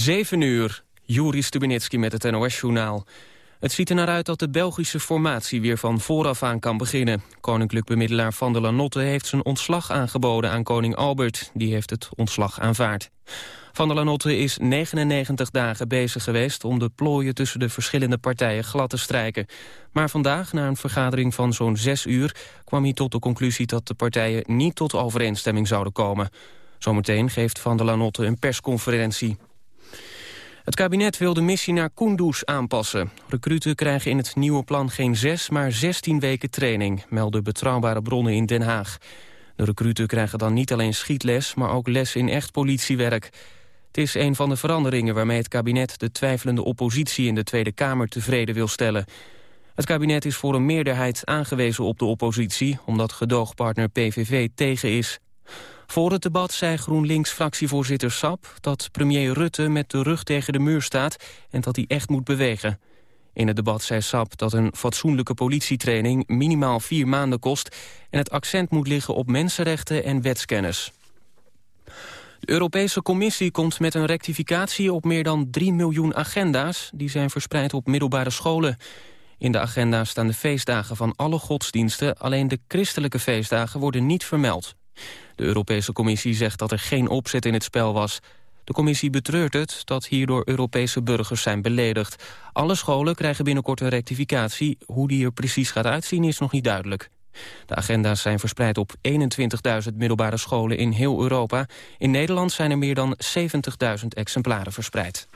7 uur, Juri Stubenitski met het NOS-journaal. Het ziet er naar uit dat de Belgische formatie weer van vooraf aan kan beginnen. Koninklijk bemiddelaar Van der Lanotte heeft zijn ontslag aangeboden aan koning Albert. Die heeft het ontslag aanvaard. Van der Lanotte is 99 dagen bezig geweest om de plooien tussen de verschillende partijen glad te strijken. Maar vandaag, na een vergadering van zo'n zes uur, kwam hij tot de conclusie dat de partijen niet tot overeenstemming zouden komen. Zometeen geeft Van der Lanotte een persconferentie. Het kabinet wil de missie naar Kunduz aanpassen. Recruten krijgen in het nieuwe plan geen zes, maar 16 weken training, melden betrouwbare bronnen in Den Haag. De recruten krijgen dan niet alleen schietles, maar ook les in echt politiewerk. Het is een van de veranderingen waarmee het kabinet de twijfelende oppositie in de Tweede Kamer tevreden wil stellen. Het kabinet is voor een meerderheid aangewezen op de oppositie, omdat gedoogpartner PVV tegen is. Voor het debat zei GroenLinks-fractievoorzitter Sap... dat premier Rutte met de rug tegen de muur staat en dat hij echt moet bewegen. In het debat zei Sap dat een fatsoenlijke politietraining minimaal vier maanden kost... en het accent moet liggen op mensenrechten en wetskennis. De Europese Commissie komt met een rectificatie op meer dan 3 miljoen agenda's... die zijn verspreid op middelbare scholen. In de agenda staan de feestdagen van alle godsdiensten... alleen de christelijke feestdagen worden niet vermeld. De Europese Commissie zegt dat er geen opzet in het spel was. De commissie betreurt het dat hierdoor Europese burgers zijn beledigd. Alle scholen krijgen binnenkort een rectificatie. Hoe die er precies gaat uitzien is nog niet duidelijk. De agenda's zijn verspreid op 21.000 middelbare scholen in heel Europa. In Nederland zijn er meer dan 70.000 exemplaren verspreid.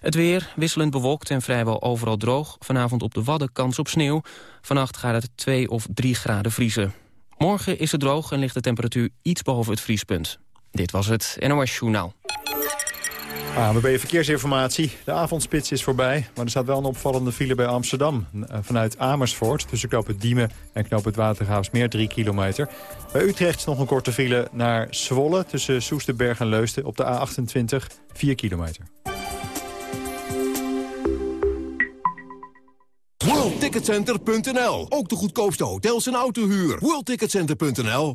Het weer wisselend bewolkt en vrijwel overal droog. Vanavond op de Wadden kans op sneeuw. Vannacht gaat het 2 of 3 graden vriezen. Morgen is het droog en ligt de temperatuur iets boven het vriespunt. Dit was het NOS Journaal. ANWB Verkeersinformatie. De avondspits is voorbij, maar er staat wel een opvallende file bij Amsterdam. Eh, vanuit Amersfoort, tussen knoop het Diemen en knoop het Watergraafsmeer, 3 kilometer. Bij Utrecht nog een korte file naar Zwolle, tussen Soesterberg en Leusden op de A28, 4 kilometer. WorldTicketCenter.nl. Ook de goedkoopste hotels en autohuur. WorldTicketCenter.nl.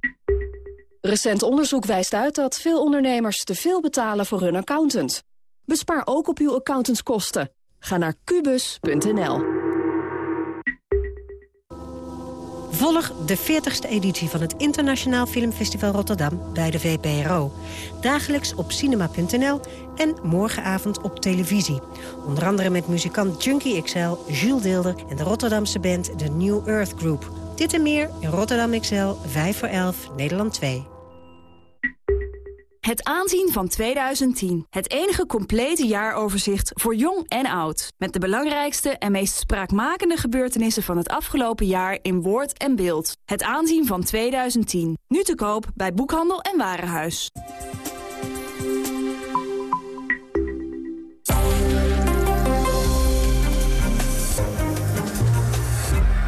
Recent onderzoek wijst uit dat veel ondernemers te veel betalen voor hun accountant. Bespaar ook op uw accountantskosten. Ga naar kubus.nl. Volg de 40ste editie van het Internationaal Filmfestival Rotterdam bij de VPRO. Dagelijks op cinema.nl en morgenavond op televisie. Onder andere met muzikant Junkie XL, Jules Deelder en de Rotterdamse band The New Earth Group. Dit en meer in Rotterdam XL, 5 voor 11, Nederland 2. Het aanzien van 2010. Het enige complete jaaroverzicht voor jong en oud. Met de belangrijkste en meest spraakmakende gebeurtenissen van het afgelopen jaar in woord en beeld. Het aanzien van 2010. Nu te koop bij Boekhandel en Warenhuis.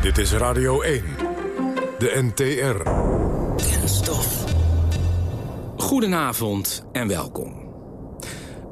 Dit is Radio 1. De NTR. Kenstof. Goedenavond en welkom.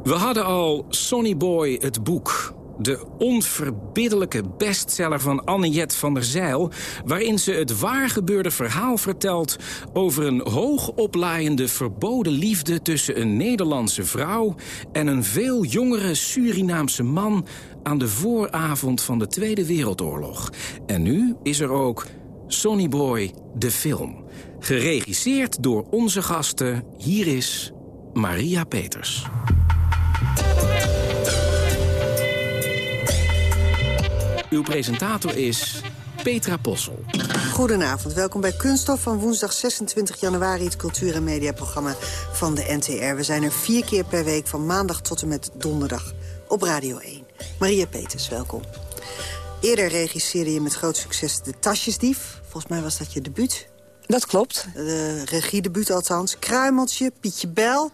We hadden al Sonny Boy het boek. De onverbiddelijke bestseller van Anniette van der Zeil... waarin ze het waargebeurde verhaal vertelt... over een hoogoplaaiende verboden liefde tussen een Nederlandse vrouw... en een veel jongere Surinaamse man... aan de vooravond van de Tweede Wereldoorlog. En nu is er ook Sonny Boy, de film... Geregisseerd door onze gasten. Hier is Maria Peters. Uw presentator is Petra Possel. Goedenavond, welkom bij Kunststof van woensdag 26 januari... het cultuur- en mediaprogramma van de NTR. We zijn er vier keer per week van maandag tot en met donderdag op Radio 1. Maria Peters, welkom. Eerder regisseerde je met groot succes De Tasjesdief. Volgens mij was dat je debuut. Dat klopt. De regiedebuut althans. Kruimeltje, Pietje Bel.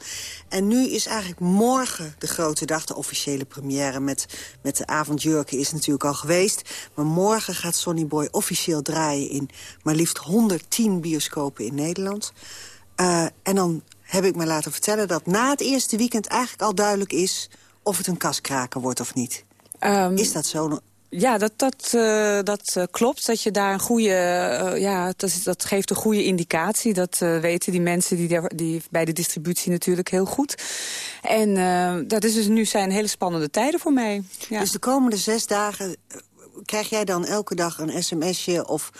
En nu is eigenlijk morgen de grote dag, de officiële première... met, met de avondjurken is natuurlijk al geweest. Maar morgen gaat Sonny Boy officieel draaien in maar liefst 110 bioscopen in Nederland. Uh, en dan heb ik me laten vertellen dat na het eerste weekend eigenlijk al duidelijk is... of het een kaskraker wordt of niet. Um, is dat zo? Ja, dat, dat, uh, dat uh, klopt. Dat je daar een goede, uh, ja, dat, dat geeft een goede indicatie. Dat weten die mensen die, die bij de distributie natuurlijk heel goed. En dat is dus nu zijn hele spannende tijden voor mij. Dus de komende zes dagen krijg jij dan elke dag een sms'je of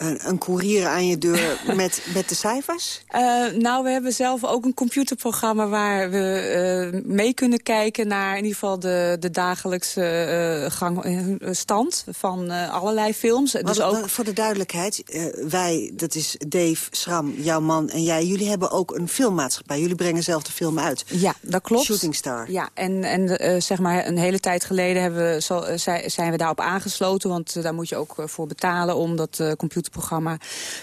een, een koerier aan je deur met, met de cijfers? Uh, nou, we hebben zelf ook een computerprogramma waar we uh, mee kunnen kijken naar in ieder geval de, de dagelijkse uh, gang, stand van allerlei films. dus ook... Voor de duidelijkheid, wij, dat is Dave, Schram, jouw man en jij, jullie hebben ook een filmmaatschappij. Jullie brengen zelf de film uit. Ja, dat klopt. Shooting Star. Ja, en, en zeg maar een hele tijd geleden hebben we, zo, zijn we daarop aangesloten, want daar moet je ook voor betalen om dat computer programma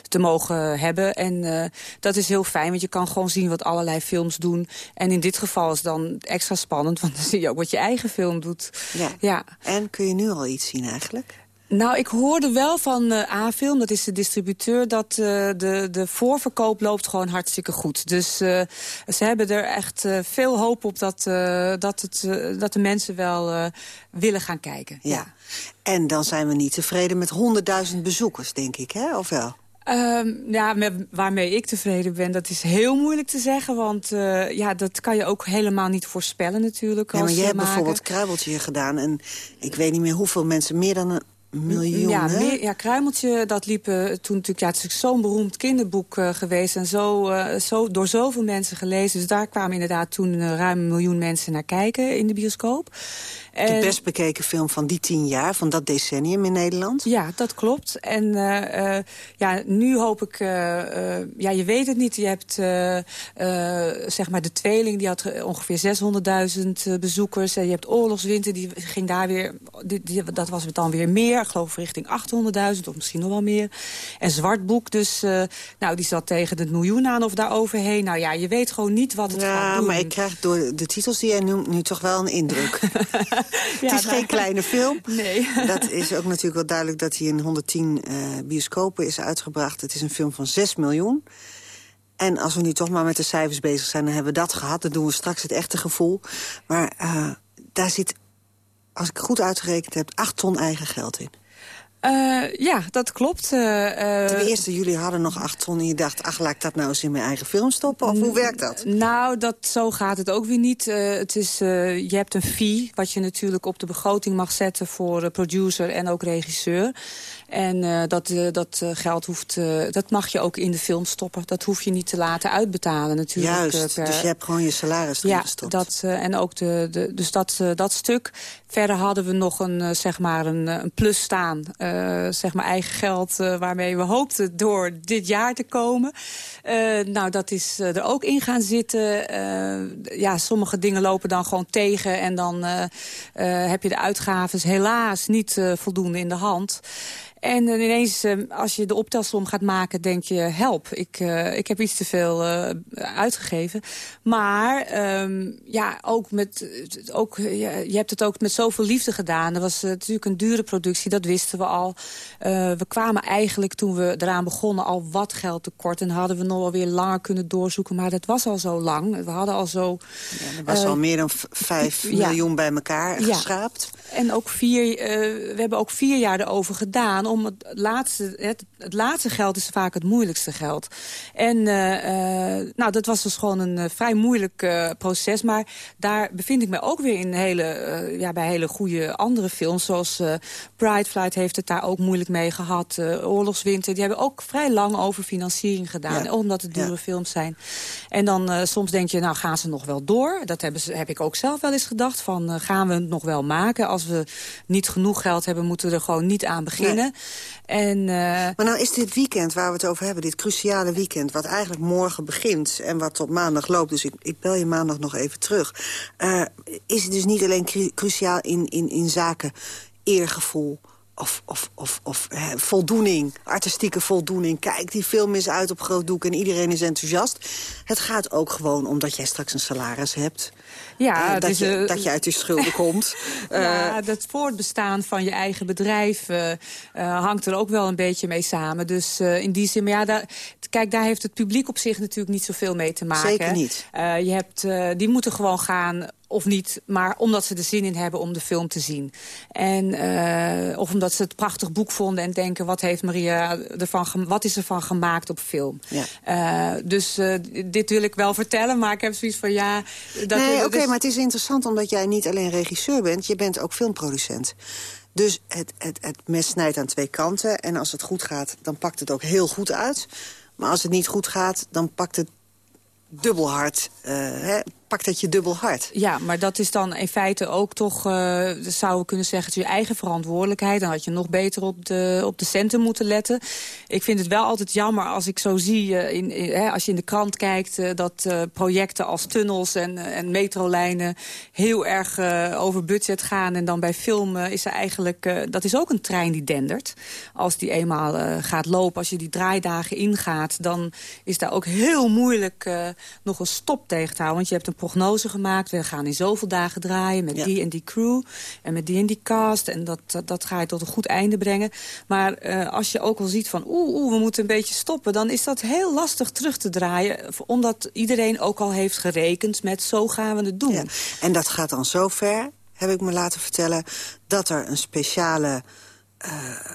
te mogen hebben. En uh, dat is heel fijn, want je kan gewoon zien wat allerlei films doen. En in dit geval is het dan extra spannend, want dan zie je ook wat je eigen film doet. Ja. ja. En kun je nu al iets zien eigenlijk? Nou, ik hoorde wel van uh, A-film, dat is de distributeur... dat uh, de, de voorverkoop loopt gewoon hartstikke goed. Dus uh, ze hebben er echt veel hoop op dat, dat, het, dat de mensen wel willen gaan kijken. Ja. ja. En dan zijn we niet tevreden met honderdduizend bezoekers, denk ik, hè? of wel? Um, ja, met, waarmee ik tevreden ben, dat is heel moeilijk te zeggen. Want uh, ja, dat kan je ook helemaal niet voorspellen natuurlijk. Ja, maar je hebt bijvoorbeeld Kruibeltje gedaan. En ik weet niet meer hoeveel mensen, meer dan een miljoen, ja, ja, Kruimeltje, dat liep uh, toen natuurlijk... Ja, het is zo'n beroemd kinderboek uh, geweest... en zo, uh, zo, door zoveel mensen gelezen. Dus daar kwamen inderdaad toen ruim een miljoen mensen naar kijken in de bioscoop. De best bekeken film van die tien jaar, van dat decennium in Nederland. Ja, dat klopt. En uh, ja, nu hoop ik... Uh, ja, je weet het niet. Je hebt zeg maar de tweeling, die had ongeveer 600.000 bezoekers. En je hebt Oorlogswinter, die ging daar weer... Die, die, dat was het dan weer meer. Ik geloof richting 800.000 of misschien nog wel meer. En Zwartboek dus, nou, die zat tegen het miljoen aan of daar overheen. Nou ja, je weet gewoon niet wat het ja, gaat doen. maar ik krijg door de titels die jij noemt nu toch wel een indruk. het is geen kleine film. Nee. Dat is ook natuurlijk wel duidelijk dat hij in 110 uh, bioscopen is uitgebracht. Het is een film van 6 miljoen. En als we nu toch maar met de cijfers bezig zijn, dan hebben we dat gehad. Dan doen we straks het echte gevoel. Maar uh, daar zit, als ik goed uitgerekend heb, 8 ton eigen geld in. Uh, ja, dat klopt. Uh, Ten eerste, jullie hadden nog acht ton en je dacht... ach, laat ik dat nou eens in mijn eigen film stoppen? Of hoe werkt dat? Nou, dat, zo gaat het ook weer niet. Uh, het is, je hebt een fee, wat je natuurlijk op de begroting mag zetten... voor producer en ook regisseur. En dat, dat geld hoeft, dat mag je ook in de film stoppen. Dat hoef je niet te laten uitbetalen natuurlijk. Juist, per... dus je hebt gewoon je salaris ja, gestopt. Dat, en ook de, de, dus dat, dat stuk. Verder hadden we nog een, zeg maar een, een plus staan. Zeg maar eigen geld waarmee we hoopten door dit jaar te komen. nou, dat is er ook in gaan zitten. ja, sommige dingen lopen dan gewoon tegen. En dan heb je de uitgaven helaas niet voldoende in de hand. En ineens, ehm, als je de optelsom gaat maken, denk je... help, ik, uh, ik heb iets te veel uh, uitgegeven. Maar um, ja, ook met, ook, je, je hebt het ook met zoveel liefde gedaan. Er was uh, natuurlijk een dure productie, dat wisten we al. we kwamen eigenlijk, toen we eraan begonnen, al wat geld tekort. En hadden we nog wel weer langer kunnen doorzoeken. Maar dat was al zo lang. We hadden al zo... Ja, er was al meer dan vijf miljoen bij elkaar geschraapt. En ook vier, we hebben ook vier jaar erover gedaan om het laatste, het, het, laatste geld is vaak het moeilijkste geld. En uh, uh, nou, dat was dus gewoon een uh, vrij moeilijk proces. Maar daar bevind ik me ook weer in hele, ja, bij hele goede andere films. Zoals Pride Flight heeft het daar ook moeilijk mee gehad. Oorlogswinter, die hebben ook vrij lang over financiering gedaan. Omdat het dure films zijn. En dan soms denk je, nou gaan ze nog wel door. Dat hebben ze, heb ik ook zelf wel eens gedacht. Van gaan we het nog wel maken? Als we niet genoeg geld hebben, moeten we er gewoon niet aan beginnen. En, uh... Maar nou is dit weekend waar we het over hebben, dit cruciale weekend... wat eigenlijk morgen begint en wat tot maandag loopt... dus ik, ik bel je maandag nog even terug... Uh, is het dus niet alleen cru cruciaal in, in, in zaken eergevoel of, of, of, of eh, voldoening, artistieke voldoening. Kijk, die film is uit op groot doek en iedereen is enthousiast. Het gaat ook gewoon omdat jij straks een salaris hebt. Ja, uh, dat, dus, je, dat je uit die schulden komt. Ja, uh, dat voortbestaan van je eigen bedrijf uh, hangt er ook wel een beetje mee samen. Dus in die zin, maar ja, daar, kijk, daar heeft het publiek op zich natuurlijk niet zoveel mee te maken. Zeker niet. je hebt, die moeten gewoon gaan of niet, maar omdat ze er zin in hebben om de film te zien. En, uh, of omdat ze het prachtig boek vonden en denken... wat, heeft Maria ervan wat is er van gemaakt op film? Ja. Uh, dus uh, dit wil ik wel vertellen, maar ik heb zoiets van ja... Dat nee, oké, maar het is interessant omdat jij niet alleen regisseur bent... je bent ook filmproducent. Dus het, het, het mes snijdt aan twee kanten. En als het goed gaat, dan pakt het ook heel goed uit. Maar als het niet goed gaat, dan pakt het dubbel hard. Uh, hè, pakt het je dubbel hard. Ja, maar dat is dan in feite ook toch, uh, zouden we kunnen zeggen, het is je eigen verantwoordelijkheid. Dan had je nog beter op de, op de centen moeten letten. Ik vind het wel altijd jammer als ik zo zie, uh, in, hè, als je in de krant kijkt, uh, dat projecten als tunnels en, en metrolijnen heel erg over budget gaan. En dan bij film is er eigenlijk, dat is ook een trein die dendert. Als die eenmaal gaat lopen, als je die draaidagen ingaat, dan is daar ook heel moeilijk nog een stop tegen te houden. Want je hebt een prognose gemaakt. We gaan in zoveel dagen draaien met die en die crew. En met die en die cast. En dat, dat, ga je tot een goed einde brengen. Maar uh, als je ook al ziet van oeh, oeh, we moeten een beetje stoppen... dan is dat heel lastig terug te draaien. Omdat iedereen ook al heeft gerekend met zo gaan we het doen. Ja. En dat gaat dan zo ver, heb ik me laten vertellen... dat er een speciale uh,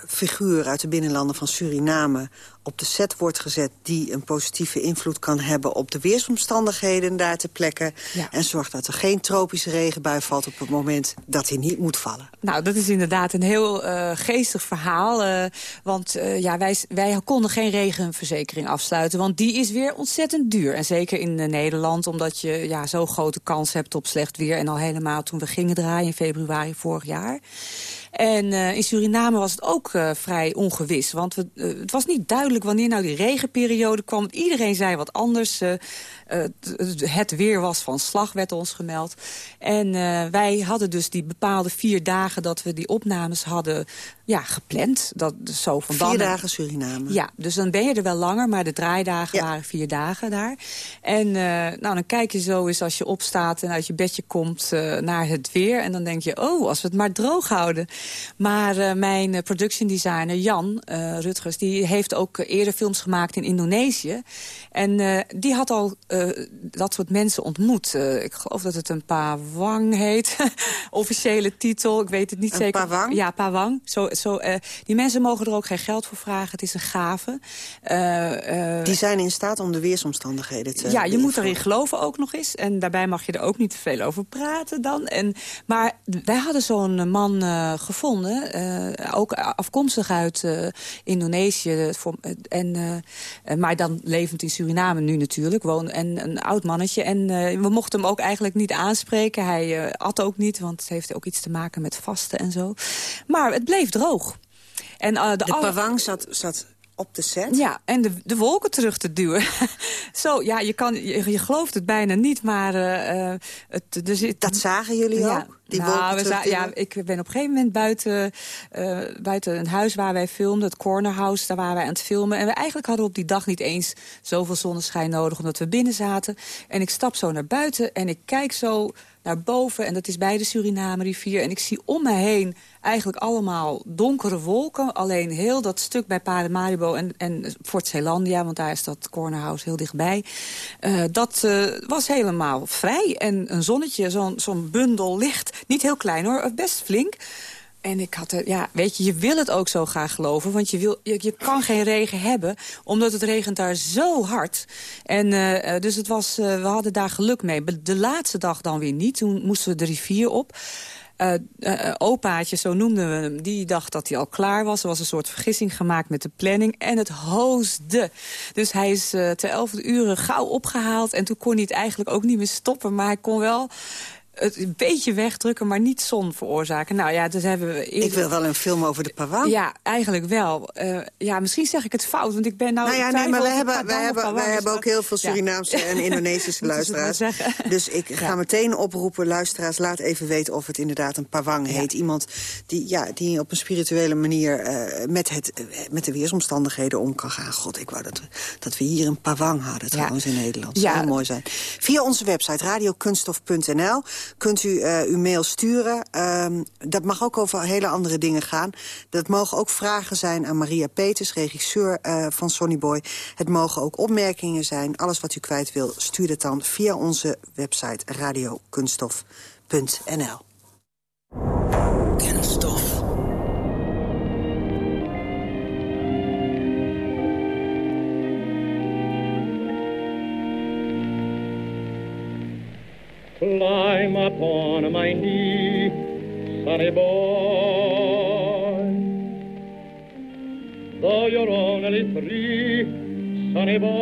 figuur uit de binnenlanden van Suriname op de set wordt gezet... die een positieve invloed kan hebben op de weersomstandigheden daar te plekken. En zorgt dat er geen tropische regenbui valt op het moment dat hij niet moet vallen. Nou, dat is inderdaad een heel uh, geestig verhaal. Uh, want uh, ja, wij, wij konden geen regenverzekering afsluiten. Want die is weer ontzettend duur. En zeker in Nederland, omdat je ja, zo'n grote kans hebt op slecht weer. En al helemaal toen we gingen draaien in februari vorig jaar. En uh, in Suriname was het ook uh, vrij ongewis. Want we, uh, het was niet duidelijk wanneer nou die regenperiode kwam. Iedereen zei wat anders. het weer was van slag, werd ons gemeld. En wij hadden dus die bepaalde vier dagen dat we die opnames hadden ja, gepland. Dat, zo van vier dagen Suriname? Ja, dus dan ben je er wel langer, maar de draaidagen waren vier dagen daar. En nou, dan kijk je zo eens als je opstaat en uit je bedje komt naar het weer. En dan denk je, oh, als we het maar droog houden. Maar uh, mijn eh, production designer Jan Rutgers... die heeft ook eerder films gemaakt in Indonesië. En die had al dat soort mensen ontmoet. ik geloof dat het een Pawang heet. Officiële titel, ik weet het niet een zeker. Pawang? Ja, Pawang. Zo, zo, die mensen mogen er ook geen geld voor vragen. Het is een gave. die zijn in staat om de weersomstandigheden te... Ja, je moet erin geloven ook nog eens. En daarbij mag je er ook niet te veel over praten dan. En, maar wij hadden zo'n man gevonden. Ook afkomstig uit Indonesië. En, uh, maar dan levend in Suriname nu natuurlijk. Woon, en een oud mannetje. En we mochten hem ook eigenlijk niet aanspreken. Hij at ook niet, want het heeft ook iets te maken met vasten en zo. Maar het bleef droog. En, de de pawang zat, zat op de set? Ja, en de, de wolken terug te duwen. Zo, ja, je, kan, je, je gelooft het bijna niet, maar... Uh, het, er zit, dat zagen jullie ja, ook? Die nou, we ja, ik ben op een gegeven moment buiten, uh, buiten een huis waar wij filmden, het Corner House, daar waren wij aan het filmen. En we eigenlijk hadden op die dag niet eens zoveel zonneschijn nodig, omdat we binnen zaten. En ik stap zo naar buiten en ik kijk zo naar boven. En dat is bij de Suriname rivier. En ik zie om me heen eigenlijk allemaal donkere wolken. Alleen heel dat stuk bij Paramaribo en, en Fort Zeelandia... want daar is dat cornerhouse heel dichtbij. Uh, dat uh, was helemaal vrij. En een zonnetje, zo'n zo'n bundel licht. Niet heel klein hoor, best flink. En ik had er, ja, weet je, je wil het ook zo graag geloven. Want je, wil, je, je kan geen regen hebben, omdat het regent daar zo hard. En uh, dus het was, we hadden daar geluk mee. De laatste dag dan weer niet. Toen moesten we de rivier op. Opaatje, zo noemden we hem, die dacht dat hij al klaar was. Er was een soort vergissing gemaakt met de planning. En het hoosde. Dus hij is uh, ter elfde uren gauw opgehaald. En toen kon hij het eigenlijk ook niet meer stoppen. Maar hij kon wel het een beetje wegdrukken, maar niet zon veroorzaken. Nou ja, dus hebben we... Ik wil wel een film over de Pawang. Ja, eigenlijk wel. Uh, ja, misschien zeg ik het fout, want ik ben nou... Nou ja, nee, maar wij hebben, wij hebben, wij hebben ook heel veel Surinaamse ja. en Indonesische luisteraars. Dus ik ga meteen oproepen, luisteraars, laat even weten of het inderdaad een Pawang heet. Ja. Iemand die, ja, die op een spirituele manier uh, met, het, uh, met de weersomstandigheden om kan gaan. God, ik wou dat we, dat we hier een Pawang hadden trouwens in Nederland. Dat zou mooi zijn. Via onze website radiokunstof.nl kunt u uw mail sturen. Ehm, dat mag ook over hele andere dingen gaan. Dat mogen ook vragen zijn aan Maria Peters, regisseur van Sonny Boy. Het mogen ook opmerkingen zijn. Alles wat u kwijt wil, stuur het dan via onze website radiokunstof.nl. Kunststof. Climb upon my knee, sonny boy. Though you're only three, sonny boy,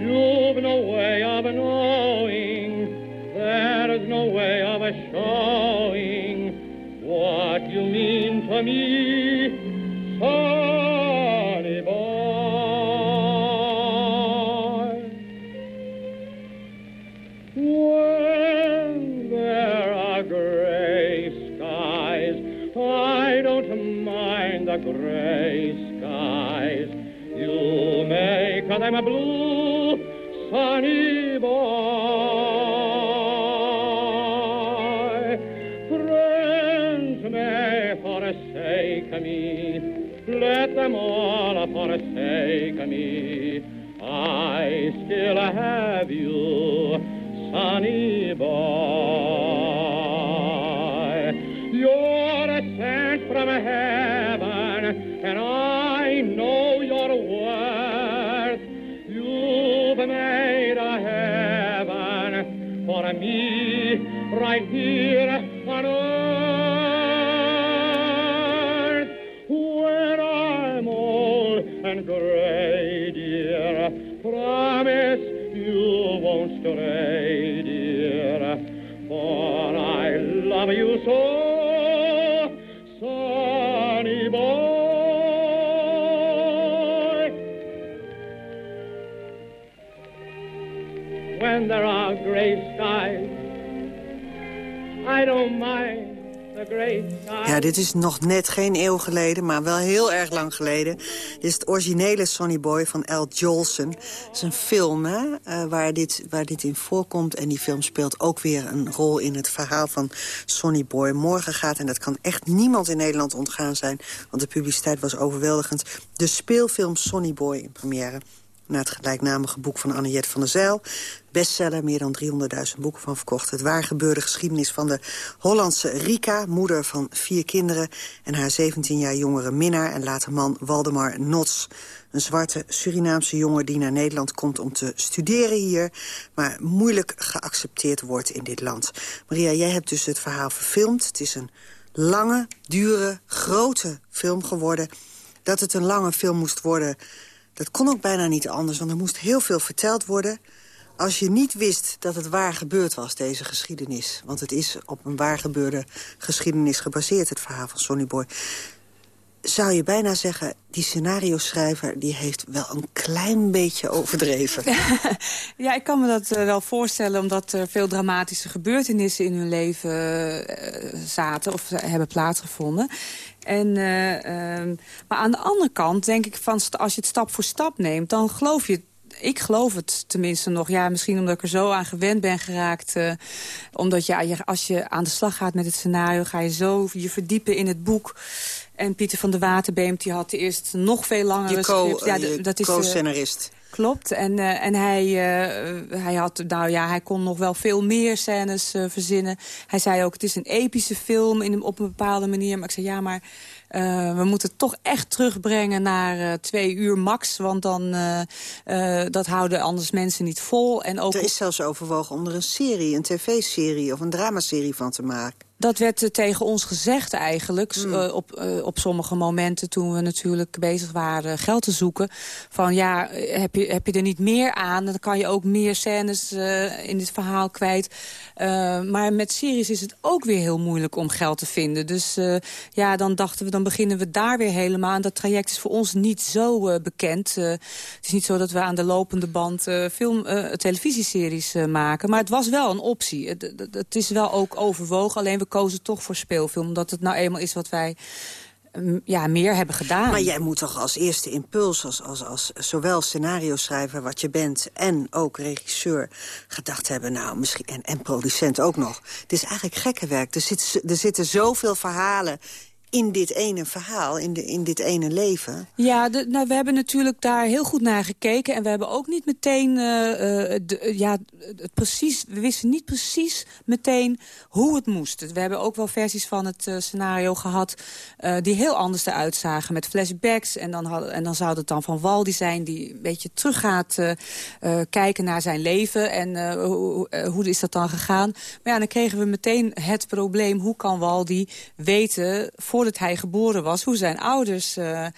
you've no way of knowing, there's no way of showing what you mean to me, all forsake me. I still have you sunny boy. Dit is nog net geen eeuw geleden, maar wel heel erg lang geleden. Is het originele Sonny Boy van Al Jolson. Het is een film hè, uh, waar, dit, waar dit in voorkomt. En die film speelt ook weer een rol in het verhaal van Sonny Boy. Morgen gaat, en dat kan echt niemand in Nederland ontgaan zijn... want de publiciteit was overweldigend... de speelfilm Sonny Boy in première na het gelijknamige boek van Anniette van der Zijl. Bestseller, meer dan 300.000 boeken van verkocht. Het waar gebeurde geschiedenis van de Hollandse Rika... moeder van vier kinderen en haar 17 jaar jongere minnaar... en later man Waldemar Nots. Een zwarte Surinaamse jongen die naar Nederland komt om te studeren hier... maar moeilijk geaccepteerd wordt in dit land. Maria, jij hebt dus het verhaal verfilmd. Het is een lange, dure, grote film geworden. Dat het een lange film moest worden dat kon ook bijna niet anders, want er moest heel veel verteld worden... als je niet wist dat het waar gebeurd was, deze geschiedenis. Want het is op een waar gebeurde geschiedenis gebaseerd, het verhaal van Sonny Boy. Zou je bijna zeggen, die scenario-schrijver... die heeft wel een klein beetje overdreven. ja, ik kan me dat uh, wel voorstellen... omdat er veel dramatische gebeurtenissen in hun leven uh, zaten... of hebben plaatsgevonden. En, uh, um, maar aan de andere kant denk ik, van, als je het stap voor stap neemt... dan geloof je ik geloof het tenminste nog. Ja, misschien omdat ik er zo aan gewend ben geraakt. Uh, omdat ja, je, als je aan de slag gaat met het scenario... ga je zo je verdiepen in het boek. En Pieter van der Waterbeemt die had eerst nog veel langere script. Ja, dat is co-scenarist. Klopt. En, uh, en hij, uh, hij, had, nou ja, hij kon nog wel veel meer scènes uh, verzinnen. Hij zei ook, het is een epische film in, op een bepaalde manier. Maar ik zei, ja, maar we moeten toch echt terugbrengen naar twee uur max. Want dan, dat houden anders mensen niet vol. En ook er is zelfs overwogen om er een serie, een tv-serie of een dramaserie van te maken. Dat werd uh, tegen ons gezegd eigenlijk, mm. uh, op, uh, op sommige momenten toen we natuurlijk bezig waren geld te zoeken. Van ja, heb je, heb je er niet meer aan, dan kan je ook meer scènes in dit verhaal kwijt. maar met series is het ook weer heel moeilijk om geld te vinden. Dus ja, dan dachten we, dan beginnen we daar weer helemaal. En dat traject is voor ons niet zo bekend. het is niet zo dat we aan de lopende band film, televisieseries maken. Maar het was wel een optie. Het, het is wel ook overwogen, alleen we kozen toch voor speelfilm. Omdat het nou eenmaal is wat wij ja, meer hebben gedaan. Maar jij moet toch als eerste impuls, als, als, als zowel scenario schrijver wat je bent... en ook regisseur, gedacht hebben, nou, misschien en, en producent ook nog. Het is eigenlijk gekke werk. Er, zit, er zitten zoveel verhalen in dit ene verhaal, in, de, in dit ene leven. Ja, de, nou, we hebben natuurlijk daar heel goed naar gekeken. En we hebben ook niet meteen... Uh, de, ja, het precies, we wisten niet precies meteen hoe het moest. We hebben ook wel versies van het scenario gehad... Die heel anders eruit zagen, met flashbacks. En dan, had, en dan zou het dan van Waldi zijn... die een beetje terug gaat kijken naar zijn leven. En hoe, hoe is dat dan gegaan? Maar ja, dan kregen we meteen het probleem... hoe kan Waldi weten... Voor voordat hij geboren was... hoe zijn ouders uh, uh,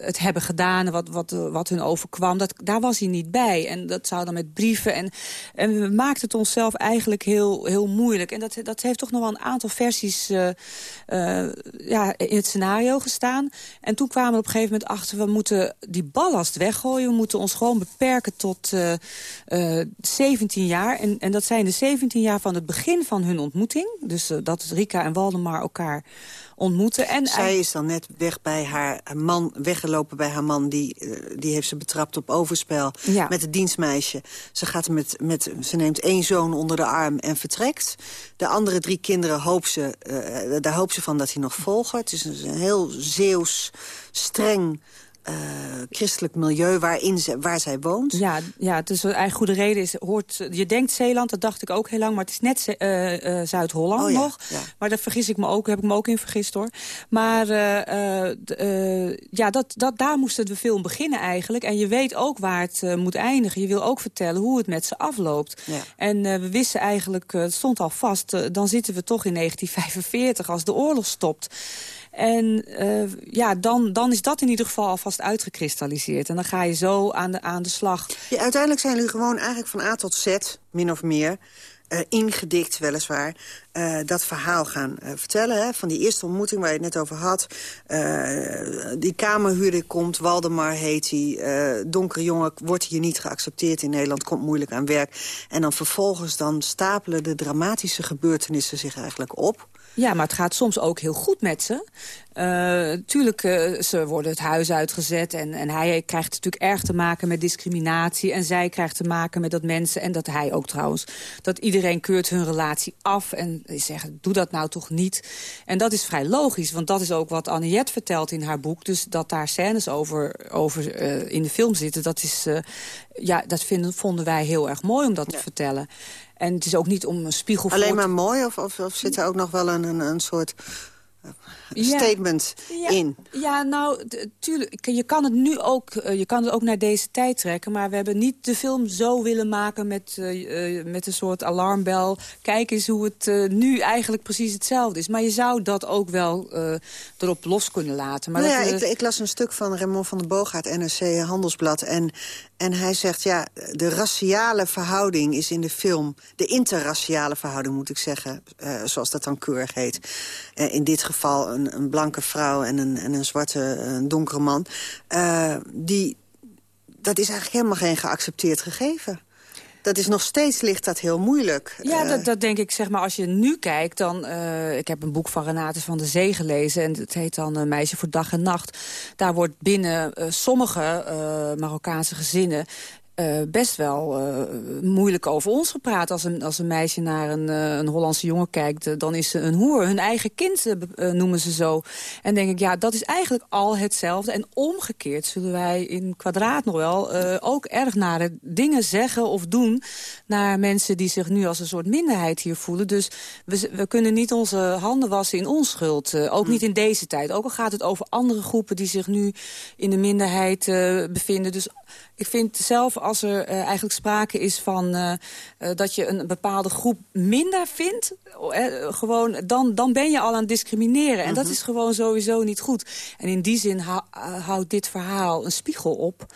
het hebben gedaan, wat, wat, wat hun overkwam. Dat, daar was hij niet bij. En dat zou dan met brieven. En, en we maakten het onszelf eigenlijk heel, heel moeilijk. En dat, dat heeft toch nog wel een aantal versies uh, ja, in het scenario gestaan. En toen kwamen we op een gegeven moment achter... we moeten die ballast weggooien. We moeten ons gewoon beperken tot 17 jaar. En, en dat zijn de 17 jaar van het begin van hun ontmoeting. Dus dat Rika en Waldemar elkaar ontmoeten. En Zij is dan net weg bij haar man, weggelopen bij haar man. Die, uh, die heeft ze betrapt op overspel ja. met het dienstmeisje. Ze, gaat met, met, ze neemt één zoon onder de arm en vertrekt. De andere drie kinderen hoopt ze, uh, daar hoopt ze van dat hij nog volgen. Het is een, een heel Zeeuws, streng uh, christelijk milieu waarin ze, waar zij woont. Ja, ja het is een eigen goede reden. Is, hoort, je denkt Zeeland, dat dacht ik ook heel lang, maar het is net uh, uh, Zuid-Holland oh, ja, nog. Ja. Maar daar vergis ik me ook, heb ik me ook in vergist hoor. Maar ja, dat, dat, daar moest de film beginnen eigenlijk. En je weet ook waar het moet eindigen. Je wil ook vertellen hoe het met ze afloopt. Ja. En we wisten eigenlijk, het stond al vast, dan zitten we toch in 1945 als de oorlog stopt. En uh, ja, dan, dan is dat in ieder geval alvast uitgekristalliseerd. En dan ga je zo aan de, aan de slag. Uiteindelijk zijn jullie gewoon eigenlijk van A tot Z, min of meer... Uh, ingedikt weliswaar, uh, dat verhaal gaan vertellen. Hè, van die eerste ontmoeting waar je het net over had. die kamerhuurder komt, Waldemar heet hij. donkere jongen wordt hier niet geaccepteerd in Nederland, komt moeilijk aan werk. En dan vervolgens dan stapelen de dramatische gebeurtenissen zich eigenlijk op. Ja, maar het gaat soms ook heel goed met ze. Uh, tuurlijk, uh, ze worden het huis uitgezet en, en hij krijgt natuurlijk erg te maken met discriminatie. En zij krijgt te maken met dat mensen, en dat hij ook trouwens, dat iedereen keurt hun relatie af. En die zeggen, doe dat nou toch niet. En dat is vrij logisch, want dat is ook wat Anniette vertelt in haar boek. Dus dat daar scènes over, over uh, in de film zitten, dat, is, ja, dat vinden, vonden wij heel erg mooi om dat ja. te vertellen. En het is ook niet om een spiegel... Alleen maar mooi of, of, of zit er ook nog wel een, een, een soort ja. statement ja. in. Ja, nou, tuurlijk. Je kan het nu ook, uh, je kan het ook naar deze tijd trekken. Maar we hebben niet de film zo willen maken met, uh, uh, met een soort alarmbel. Kijk eens hoe het nu eigenlijk precies hetzelfde is. Maar je zou dat ook wel erop los kunnen laten. Maar nou ja, ik, ik, las een stuk van Raymond van der Boogaard, NRC Handelsblad. En, en hij zegt, ja, de raciale verhouding is in de film... de interraciale verhouding, moet ik zeggen, zoals dat dan keurig heet. in dit geval een, een blanke vrouw en een, en een zwarte, een donkere man... Uh, die, dat is eigenlijk helemaal geen geaccepteerd gegeven. Dat is nog steeds ligt dat heel moeilijk. Ja, dat, dat denk ik, zeg maar, als je nu kijkt, dan... Uh, ik heb een boek van Renate van der Zee gelezen... en het heet dan uh, Meisje voor dag en nacht. Daar wordt binnen uh, sommige Marokkaanse gezinnen... Uh, best wel uh, moeilijk over ons gepraat. Als een, als een meisje naar een, uh, een Hollandse jongen kijkt, dan is ze een hoer. Hun eigen kind noemen ze zo. En denk ik, ja, dat is eigenlijk al hetzelfde. En omgekeerd zullen wij in kwadraat nog wel ook erg nare dingen zeggen of doen... naar mensen die zich nu als een soort minderheid hier voelen. Dus we, we kunnen niet onze handen wassen in onschuld. ook niet in deze tijd. Ook al gaat het over andere groepen die zich nu in de minderheid bevinden. Dus ik vind zelf als er uh, eigenlijk sprake is van uh, uh, dat je een bepaalde groep minder vindt, gewoon, dan, dan ben je al aan het discrimineren. En dat is gewoon sowieso niet goed. En in die zin houdt dit verhaal een spiegel op.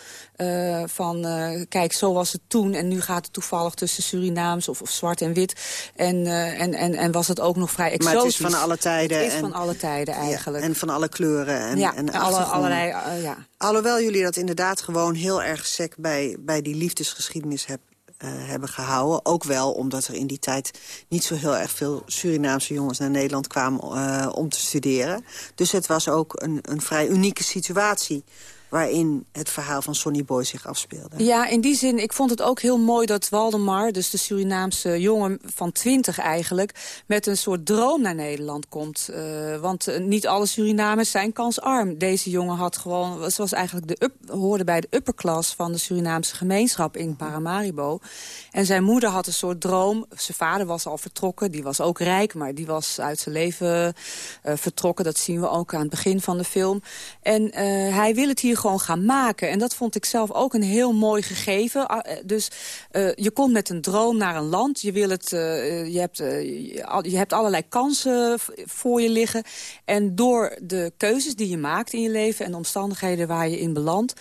van, kijk, zo was het toen en nu gaat het toevallig tussen Surinaams of, of zwart en wit. En, en, en, en was het ook nog vrij exotisch. Maar het is van alle tijden. Het is en, van alle tijden eigenlijk. Ja, en van alle kleuren en, ja, en alle, allerlei, ja. Alhoewel jullie dat inderdaad gewoon heel erg sec bij, bij die liefdesgeschiedenis heb, hebben gehouden. Ook wel omdat er in die tijd niet zo heel erg veel Surinaamse jongens naar Nederland kwamen om te studeren. Dus het was ook een, een vrij unieke situatie waarin het verhaal van Sonny Boy zich afspeelde. Ja, in die zin, ik vond het ook heel mooi dat Waldemar... dus de Surinaamse jongen van twintig eigenlijk... met een soort droom naar Nederland komt. Uh, want uh, niet alle Surinamers zijn kansarm. Deze jongen had gewoon, was, was eigenlijk de up, hoorde bij de upperclass... van de Surinaamse gemeenschap in Paramaribo. En zijn moeder had een soort droom. Zijn vader was al vertrokken, die was ook rijk... maar die was uit zijn leven uh, vertrokken. Dat zien we ook aan het begin van de film. En hij wil het hier gewoon gaan maken. En dat vond ik zelf ook een heel mooi gegeven. Ah, eh, dus uh, je komt met een droom naar een land. Je, wil het, uh, je, hebt, je hebt allerlei kansen voor je liggen. En door de keuzes die je maakt in je leven... en de omstandigheden waar je in belandt...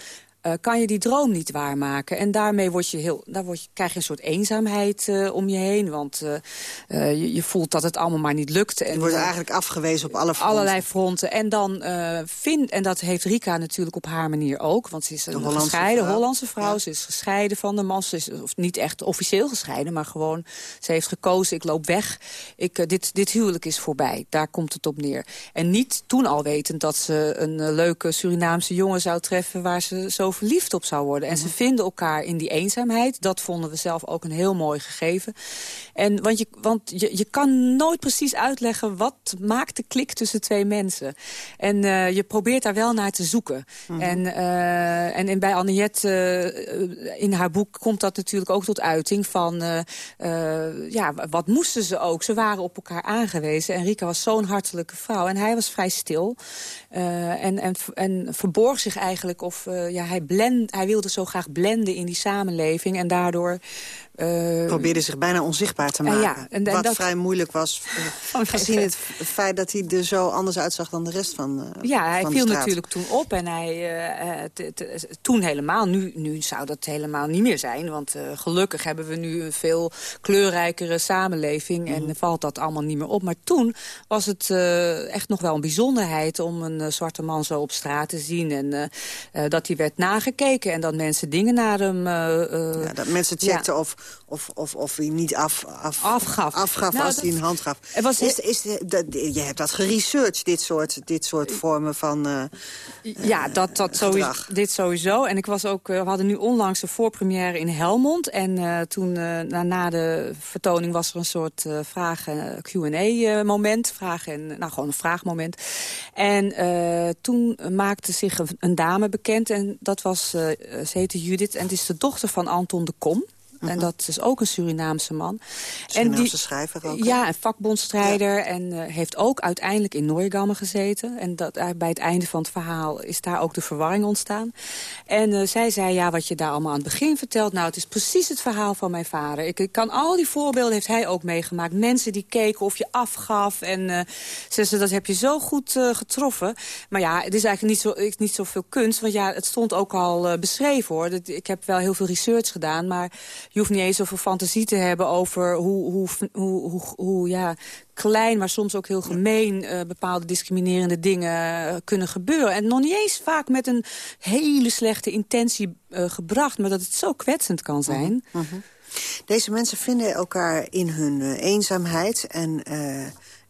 Uh, kan je die droom niet waarmaken. En daarmee word je heel, daar word je, krijg je een soort eenzaamheid uh, om je heen. Want uh, je, je, voelt dat het allemaal maar niet lukt. En, je wordt eigenlijk afgewezen op alle fronten. Allerlei fronten. En dan vind, en dat heeft Rika natuurlijk op haar manier ook. Want ze is een Hollandse gescheiden vrouw. Hollandse vrouw. Ja. Ze is gescheiden van de man. Ze is of niet echt officieel gescheiden, maar gewoon... ze heeft gekozen, ik loop weg. Ik, dit, dit huwelijk is voorbij. Daar komt het op neer. En niet toen al wetend dat ze een leuke Surinaamse jongen zou treffen... waar ze zo verliefd op zou worden. En mm -hmm. ze vinden elkaar in die eenzaamheid. Dat vonden we zelf ook een heel mooi gegeven. En, want je, want je, je kan nooit precies uitleggen wat maakt de klik tussen twee mensen. En uh, je probeert daar wel naar te zoeken. Mm -hmm. En, uh, en, en bij Anniette, uh, in haar boek komt dat natuurlijk ook tot uiting van... ja, wat moesten ze ook? Ze waren op elkaar aangewezen. En Rika was zo'n hartelijke vrouw. En hij was vrij stil. en, en, en verborg zich eigenlijk of ja, hij blend, hij wilde zo graag blenden in die samenleving. En daardoor uh, Probeerde zich bijna onzichtbaar te maken. Uh, ja, en, en wat dat... vrij moeilijk was, uh, gezien het feit dat hij er zo anders uitzag dan de rest van uh, Ja, hij van viel natuurlijk toen op en hij, toen helemaal. Nu, nu zou dat helemaal niet meer zijn, want gelukkig hebben we nu een veel kleurrijkere samenleving... en mm. valt dat allemaal niet meer op. Maar toen was het echt nog wel een bijzonderheid om een zwarte man zo op straat te zien... en dat hij werd nagekeken en dat mensen dingen naar hem... ja, dat mensen checkten ja. of of, of, of hij niet af, af, afgaf, afgaf nou, als dat... hij een hand gaf. Was is, je hebt dat geresearched, dit soort, dit soort vormen van uh, Ja, dat, dat sowieso, dit sowieso. En ik was ook, we hadden nu onlangs een voorpremière in Helmond. En uh, toen, uh, na, na de vertoning was er een soort vragen Q&A moment. Vragen en, nou, gewoon een vraagmoment. En toen maakte zich een, een, dame bekend. En dat was, ze heette Judith. En het is de dochter van Anton de Kom. -huh. En dat is ook een Surinaamse man. Surinaamse en die, schrijver ook. Ja, een vakbondstrijder. Ja. En uh, heeft ook uiteindelijk in Nooigamme gezeten. En dat, uh, bij het einde van het verhaal is daar ook de verwarring ontstaan. En uh, zij zei, ja, wat je daar allemaal aan het begin vertelt... nou, het is precies het verhaal van mijn vader. Ik, ik kan al die voorbeelden, heeft hij ook meegemaakt. Mensen die keken of je afgaf. En ze zei, dat heb je zo goed getroffen. Maar ja, het is eigenlijk niet, zo, niet zoveel kunst. Want ja, het stond ook al beschreven, hoor. Dat, ik heb wel heel veel research gedaan, maar je hoeft niet eens zoveel fantasie te hebben over hoe, hoe, hoe, hoe, hoe ja, klein, maar soms ook heel gemeen... Uh, bepaalde discriminerende dingen uh, kunnen gebeuren. En nog niet eens vaak met een hele slechte intentie uh, gebracht... maar dat het zo kwetsend kan zijn. Uh -huh. Deze mensen vinden elkaar in hun eenzaamheid en...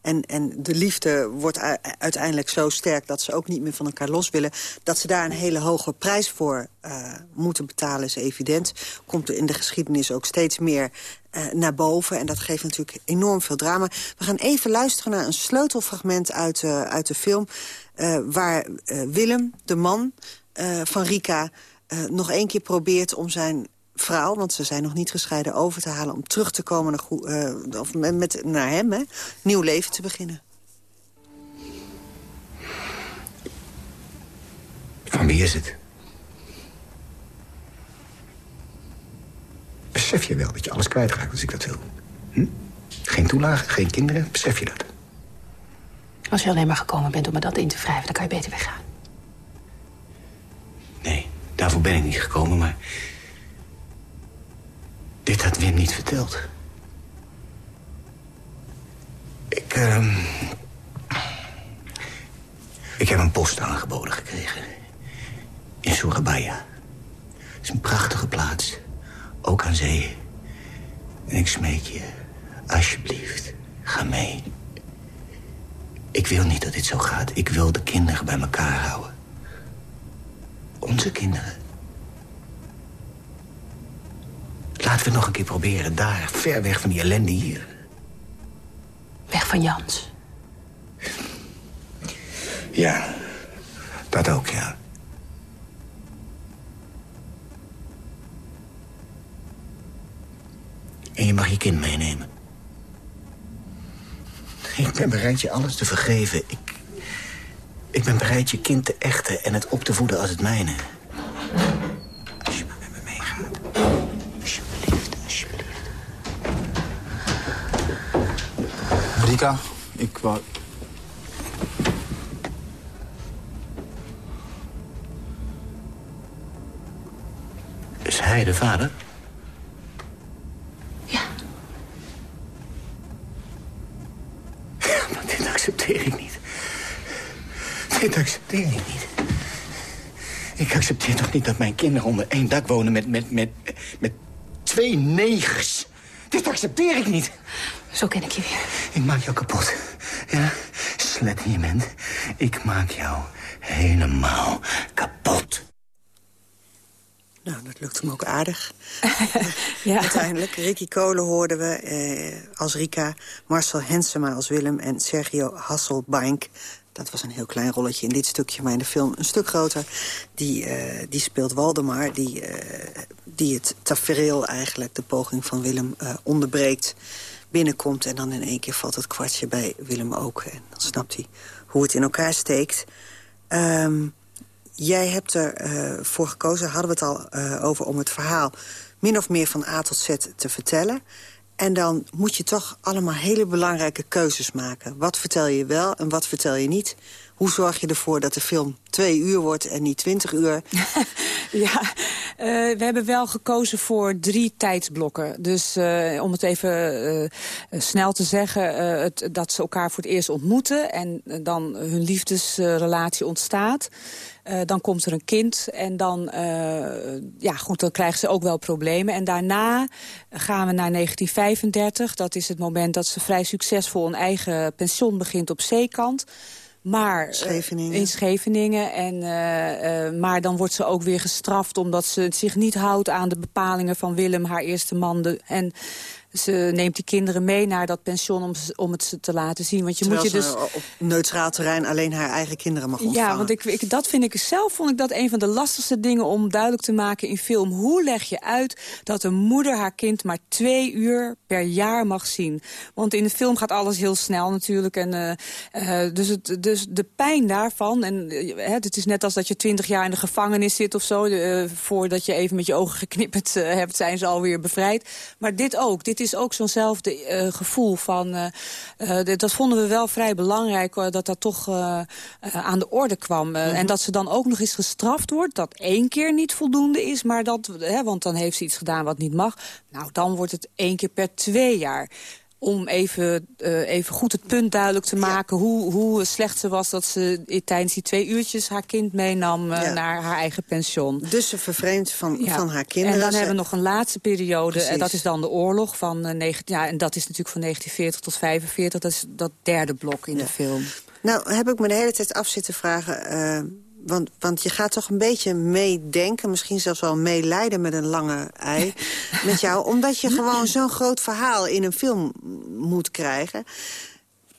En, en de liefde wordt uiteindelijk zo sterk dat ze ook niet meer van elkaar los willen. Dat ze daar een hele hoge prijs voor uh, moeten betalen is evident. Komt er in de geschiedenis ook steeds meer uh, naar boven. En dat geeft natuurlijk enorm veel drama. We gaan even luisteren naar een sleutelfragment uit, uh, uit de film... waar Willem, de man van Rika, nog één keer probeert om zijn vrouw, want ze zijn nog niet gescheiden, over te halen... om terug te komen naar, uh, of met, met, naar hem, hè, nieuw leven te beginnen. Van wie is het? Besef je wel dat je alles kwijtraakt als ik dat wil? Hm? Geen toelage, geen kinderen, besef je dat? Als je alleen maar gekomen bent om me dat in te wrijven, dan kan je beter weggaan. Nee, daarvoor ben ik niet gekomen, maar... Dit had Wim niet verteld. Ik, uh, ik heb een post aangeboden gekregen. In Surabaya. Het is een prachtige plaats. Ook aan zee. En ik smeek je, alsjeblieft, ga mee. Ik wil niet dat dit zo gaat. Ik wil de kinderen bij elkaar houden. Onze kinderen. Laten we nog een keer proberen. Daar, ver weg van die ellende hier. Weg van Jans. Ja, dat ook, ja. En je mag je kind meenemen. Ik ben bereid je alles te vergeven. Ik, ik ben bereid je kind te echten en het op te voeden als het mijne. Als je maar met me meegaat. Alsjeblieft, alsjeblieft. Ik wou... Is hij de vader? Ja. Maar dit accepteer ik niet. Dit accepteer ik niet. Ik accepteer toch niet dat mijn kinderen onder één dak wonen met, met, met, met twee negers. Dit accepteer ik niet. Zo ken ik je weer. Ik maak jou kapot. Ja, slet bent. Ik maak jou helemaal kapot. Nou, dat lukt hem ook aardig. ja. Uiteindelijk. Ricky Kolen hoorden we eh, als Rika, Marcel Hensema als Willem... en Sergio Hasselbank. Dat was een heel klein rolletje in dit stukje, maar in de film een stuk groter. Die, uh, die speelt Waldemar, die, uh, die het tafereel eigenlijk... de poging van Willem uh, onderbreekt, binnenkomt... en dan in één keer valt het kwartje bij Willem ook. En dan snapt hij hoe het in elkaar steekt... Um, Jij hebt ervoor uh, voor gekozen, hadden we het al uh, over... om het verhaal min of meer van A tot Z te vertellen. En dan moet je toch allemaal hele belangrijke keuzes maken. Wat vertel je wel en wat vertel je niet? Hoe zorg je ervoor dat de film twee uur wordt en niet twintig uur? ja, uh, we hebben wel gekozen voor drie tijdsblokken. Dus uh, om het even uh, snel te zeggen, het, dat ze elkaar voor het eerst ontmoeten... en dan hun liefdesrelatie ontstaat... Dan komt er een kind en dan, ja, goed, dan krijgen ze ook wel problemen. En daarna gaan we naar 1935. Dat is het moment dat ze vrij succesvol een eigen pension begint op zeekant. Maar, Scheveningen. Uh, in Scheveningen. En, uh, maar dan wordt ze ook weer gestraft omdat ze zich niet houdt aan de bepalingen van Willem, haar eerste man. De, en ze neemt die kinderen mee naar dat pension om, om het te laten zien. Want je Terwijl moet je dus op neutraal terrein alleen haar eigen kinderen mag ontvangen. Ja, want ik, ik, dat vind ik zelf vond ik dat een van de lastigste dingen om duidelijk te maken in film. Hoe leg je uit dat een moeder haar kind maar twee uur per jaar mag zien? Want in de film gaat alles heel snel natuurlijk. En, uh, uh, dus, het, dus de pijn daarvan, en uh, het is net als dat je twintig jaar in de gevangenis zit of zo. voordat je even met je ogen geknipperd hebt, zijn ze alweer bevrijd. Maar dit ook. Dit is ook zo'nzelfde uh, gevoel van... Uh, uh, dat vonden we wel vrij belangrijk, dat dat toch aan de orde kwam. Mm -hmm. En dat ze dan ook nog eens gestraft wordt, dat één keer niet voldoende is... maar dat, hè, want dan heeft ze iets gedaan wat niet mag. Nou, dan wordt het één keer per twee jaar om even, uh, even goed het punt duidelijk te maken... Ja. Hoe, hoe slecht ze was dat ze tijdens die twee uurtjes haar kind meenam... Uh, ja. naar haar eigen pension. Dus ze vervreemd van, ja. van haar kinderen. En dan ze... hebben we nog een laatste periode. En dat is dan de oorlog van... Uh, 19, ja, en dat is natuurlijk van 1940 tot 45. Dat is dat derde blok in de film. Nou, heb ik me de hele tijd af zitten vragen... Want, want je gaat toch een beetje meedenken, misschien zelfs wel meelijden met een lange ei met jou. Omdat je gewoon zo'n groot verhaal in een film moet krijgen.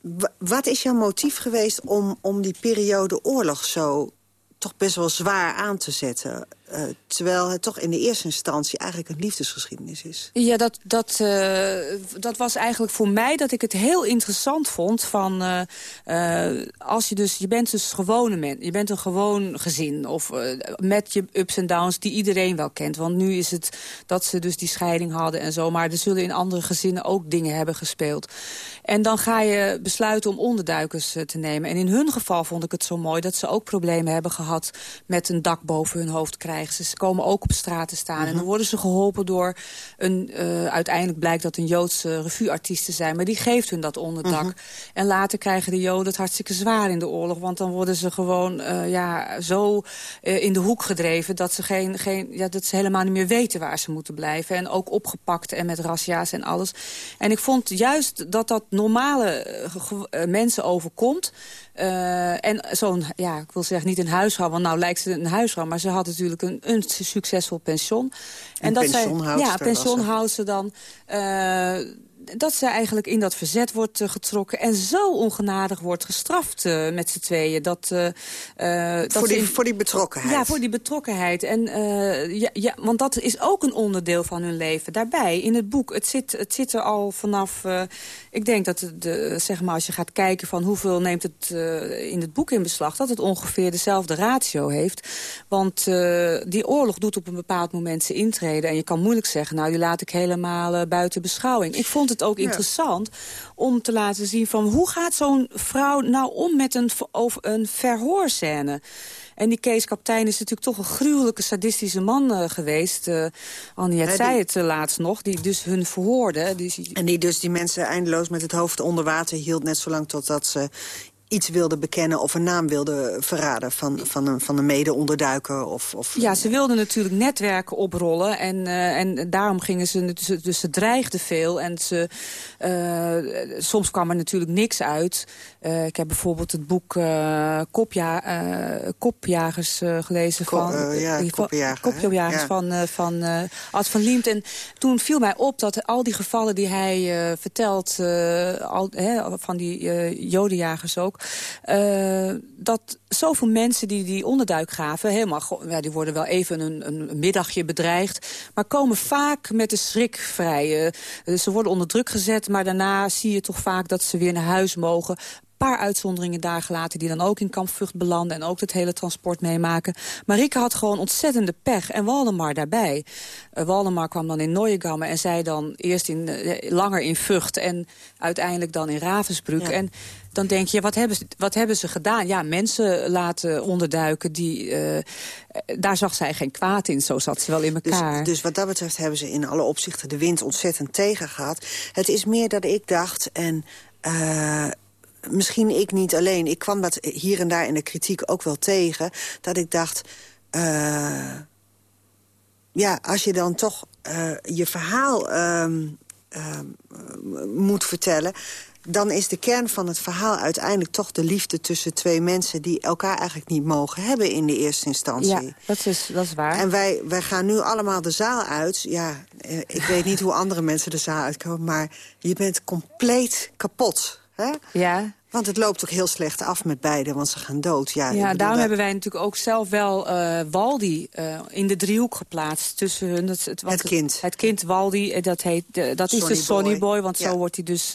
W wat is jouw motief geweest om, om die periode oorlog zo toch best wel zwaar aan te zetten? Uh, terwijl het toch in de eerste instantie eigenlijk een liefdesgeschiedenis is. Ja, dat, dat, uh, dat was eigenlijk voor mij dat ik het heel interessant vond. Van, uh, als je dus, je bent dus gewone mens, je bent een gewoon gezin. Of met je ups en downs die iedereen wel kent. Want nu is het dat ze dus die scheiding hadden en zo. Maar er zullen in andere gezinnen ook dingen hebben gespeeld. En dan ga je besluiten om onderduikers te nemen. En in hun geval vond ik het zo mooi dat ze ook problemen hebben gehad met een dak boven hun hoofd krijgen krijgen ze. Komen ook op straat te staan. En Mhm. dan worden ze geholpen door een... eh, uiteindelijk blijkt dat een Joodse revueartiest te zijn. Maar die geeft hun dat onderdak. Mhm. En later krijgen de Joden het hartstikke zwaar in de oorlog. Want dan worden ze gewoon eh, ja, zo eh, in de hoek gedreven... Dat ze, geen, geen, ja, dat ze helemaal niet meer weten waar ze moeten blijven. En ook opgepakt en met razzia's en alles. En ik vond juist dat dat normale mensen overkomt... Eh, en zo'n, ja, ik wil zeggen niet een huisvrouw, want nou lijkt ze een huisvrouw... maar ze had natuurlijk een, een succesvol pension. Een dat zij, pensioenhoudster Ja, was ze. pensioenhoudster dan... eh, dat ze eigenlijk in dat verzet wordt eh, getrokken... en zo ongenadig wordt gestraft eh, met z'n tweeën. Dat, eh, dat Voor die, in- voor die betrokkenheid. ja, voor die betrokkenheid. En, ja, ja, want dat is ook een onderdeel van hun leven. Daarbij, in het boek, het zit, het zit er al vanaf... ik denk dat, de, zeg maar, als je gaat kijken van hoeveel neemt het in het boek in beslag... dat het ongeveer dezelfde ratio heeft. Want die oorlog doet op een bepaald moment zijn intreden. En je kan moeilijk zeggen, nou, die laat ik helemaal buiten beschouwing. Ik vond het ook Ja. interessant om te laten zien van... hoe gaat zo'n vrouw nou om met een, een verhoorscène... En die Kees Kaptein is natuurlijk toch een gruwelijke sadistische man eh, geweest. Uh, Anniette Ja, zei die- het eh, laatst nog, die dus hun verhoorde. Die, En die dus die mensen eindeloos met het hoofd onder water hield... net zolang totdat ze iets wilden bekennen of een naam wilden verraden... van, van een, van een mede-onderduiker of... of Ja, ze wilden natuurlijk netwerken oprollen. En, eh, en daarom gingen ze... Dus, dus ze dreigden veel. En ze, eh, soms kwam er natuurlijk niks uit. Eh, ik heb bijvoorbeeld het boek Kopja, Kopjagers gelezen. Ko- van, ja? Kopjagers Ja. van, van Ad van Liemt. En toen viel mij op dat al die gevallen die hij vertelt... al, hè, van die jodenjagers ook... eh, dat zoveel mensen die die onderduik gaven... helemaal, ja, die worden wel even een, een middagje bedreigd... maar komen vaak met de schrik vrij. Eh, ze worden onder druk gezet, maar daarna zie je toch vaak... dat ze weer naar huis mogen paar uitzonderingen daar gelaten... die dan ook in kamp Vught belanden en ook het hele transport meemaken. Marieke had gewoon ontzettende pech. En Waldemar daarbij. Eh, Waldemar kwam dan in Neuengamme en zij dan eerst in, eh, langer in Vught... en uiteindelijk dan in Ravensbrück. Ja. En dan denk je, wat hebben, ze, wat hebben ze gedaan? Ja, mensen laten onderduiken. Die, eh, daar zag zij geen kwaad in. Zo zat ze wel in elkaar. Dus, dus wat dat betreft hebben ze in alle opzichten de wind ontzettend tegen gehad. Het is meer dat ik dacht, en misschien ik niet alleen... ik kwam dat hier en daar in de kritiek ook wel tegen... dat ik dacht, eh, ja, als je dan toch eh, je verhaal ehm, ehm, moet vertellen dan is de kern van het verhaal uiteindelijk toch de liefde tussen twee mensen... die elkaar eigenlijk niet mogen hebben in de eerste instantie. ja, dat is, dat is waar. En wij, wij gaan nu allemaal de zaal uit. Ja, eh, ik weet niet hoe andere mensen de zaal uitkomen... maar je bent compleet kapot. Hè? Ja, Want het loopt ook heel slecht af met beiden, want ze gaan dood. Ja, Ja, daarom dat- hebben wij natuurlijk ook zelf wel eh, Waldi eh, in de driehoek geplaatst. Tussen hun, het, het, kind. Het, kind Waldi, eh, dat, heet, dat is de Sonny Boy. Boy. Want Ja. zo wordt hij dus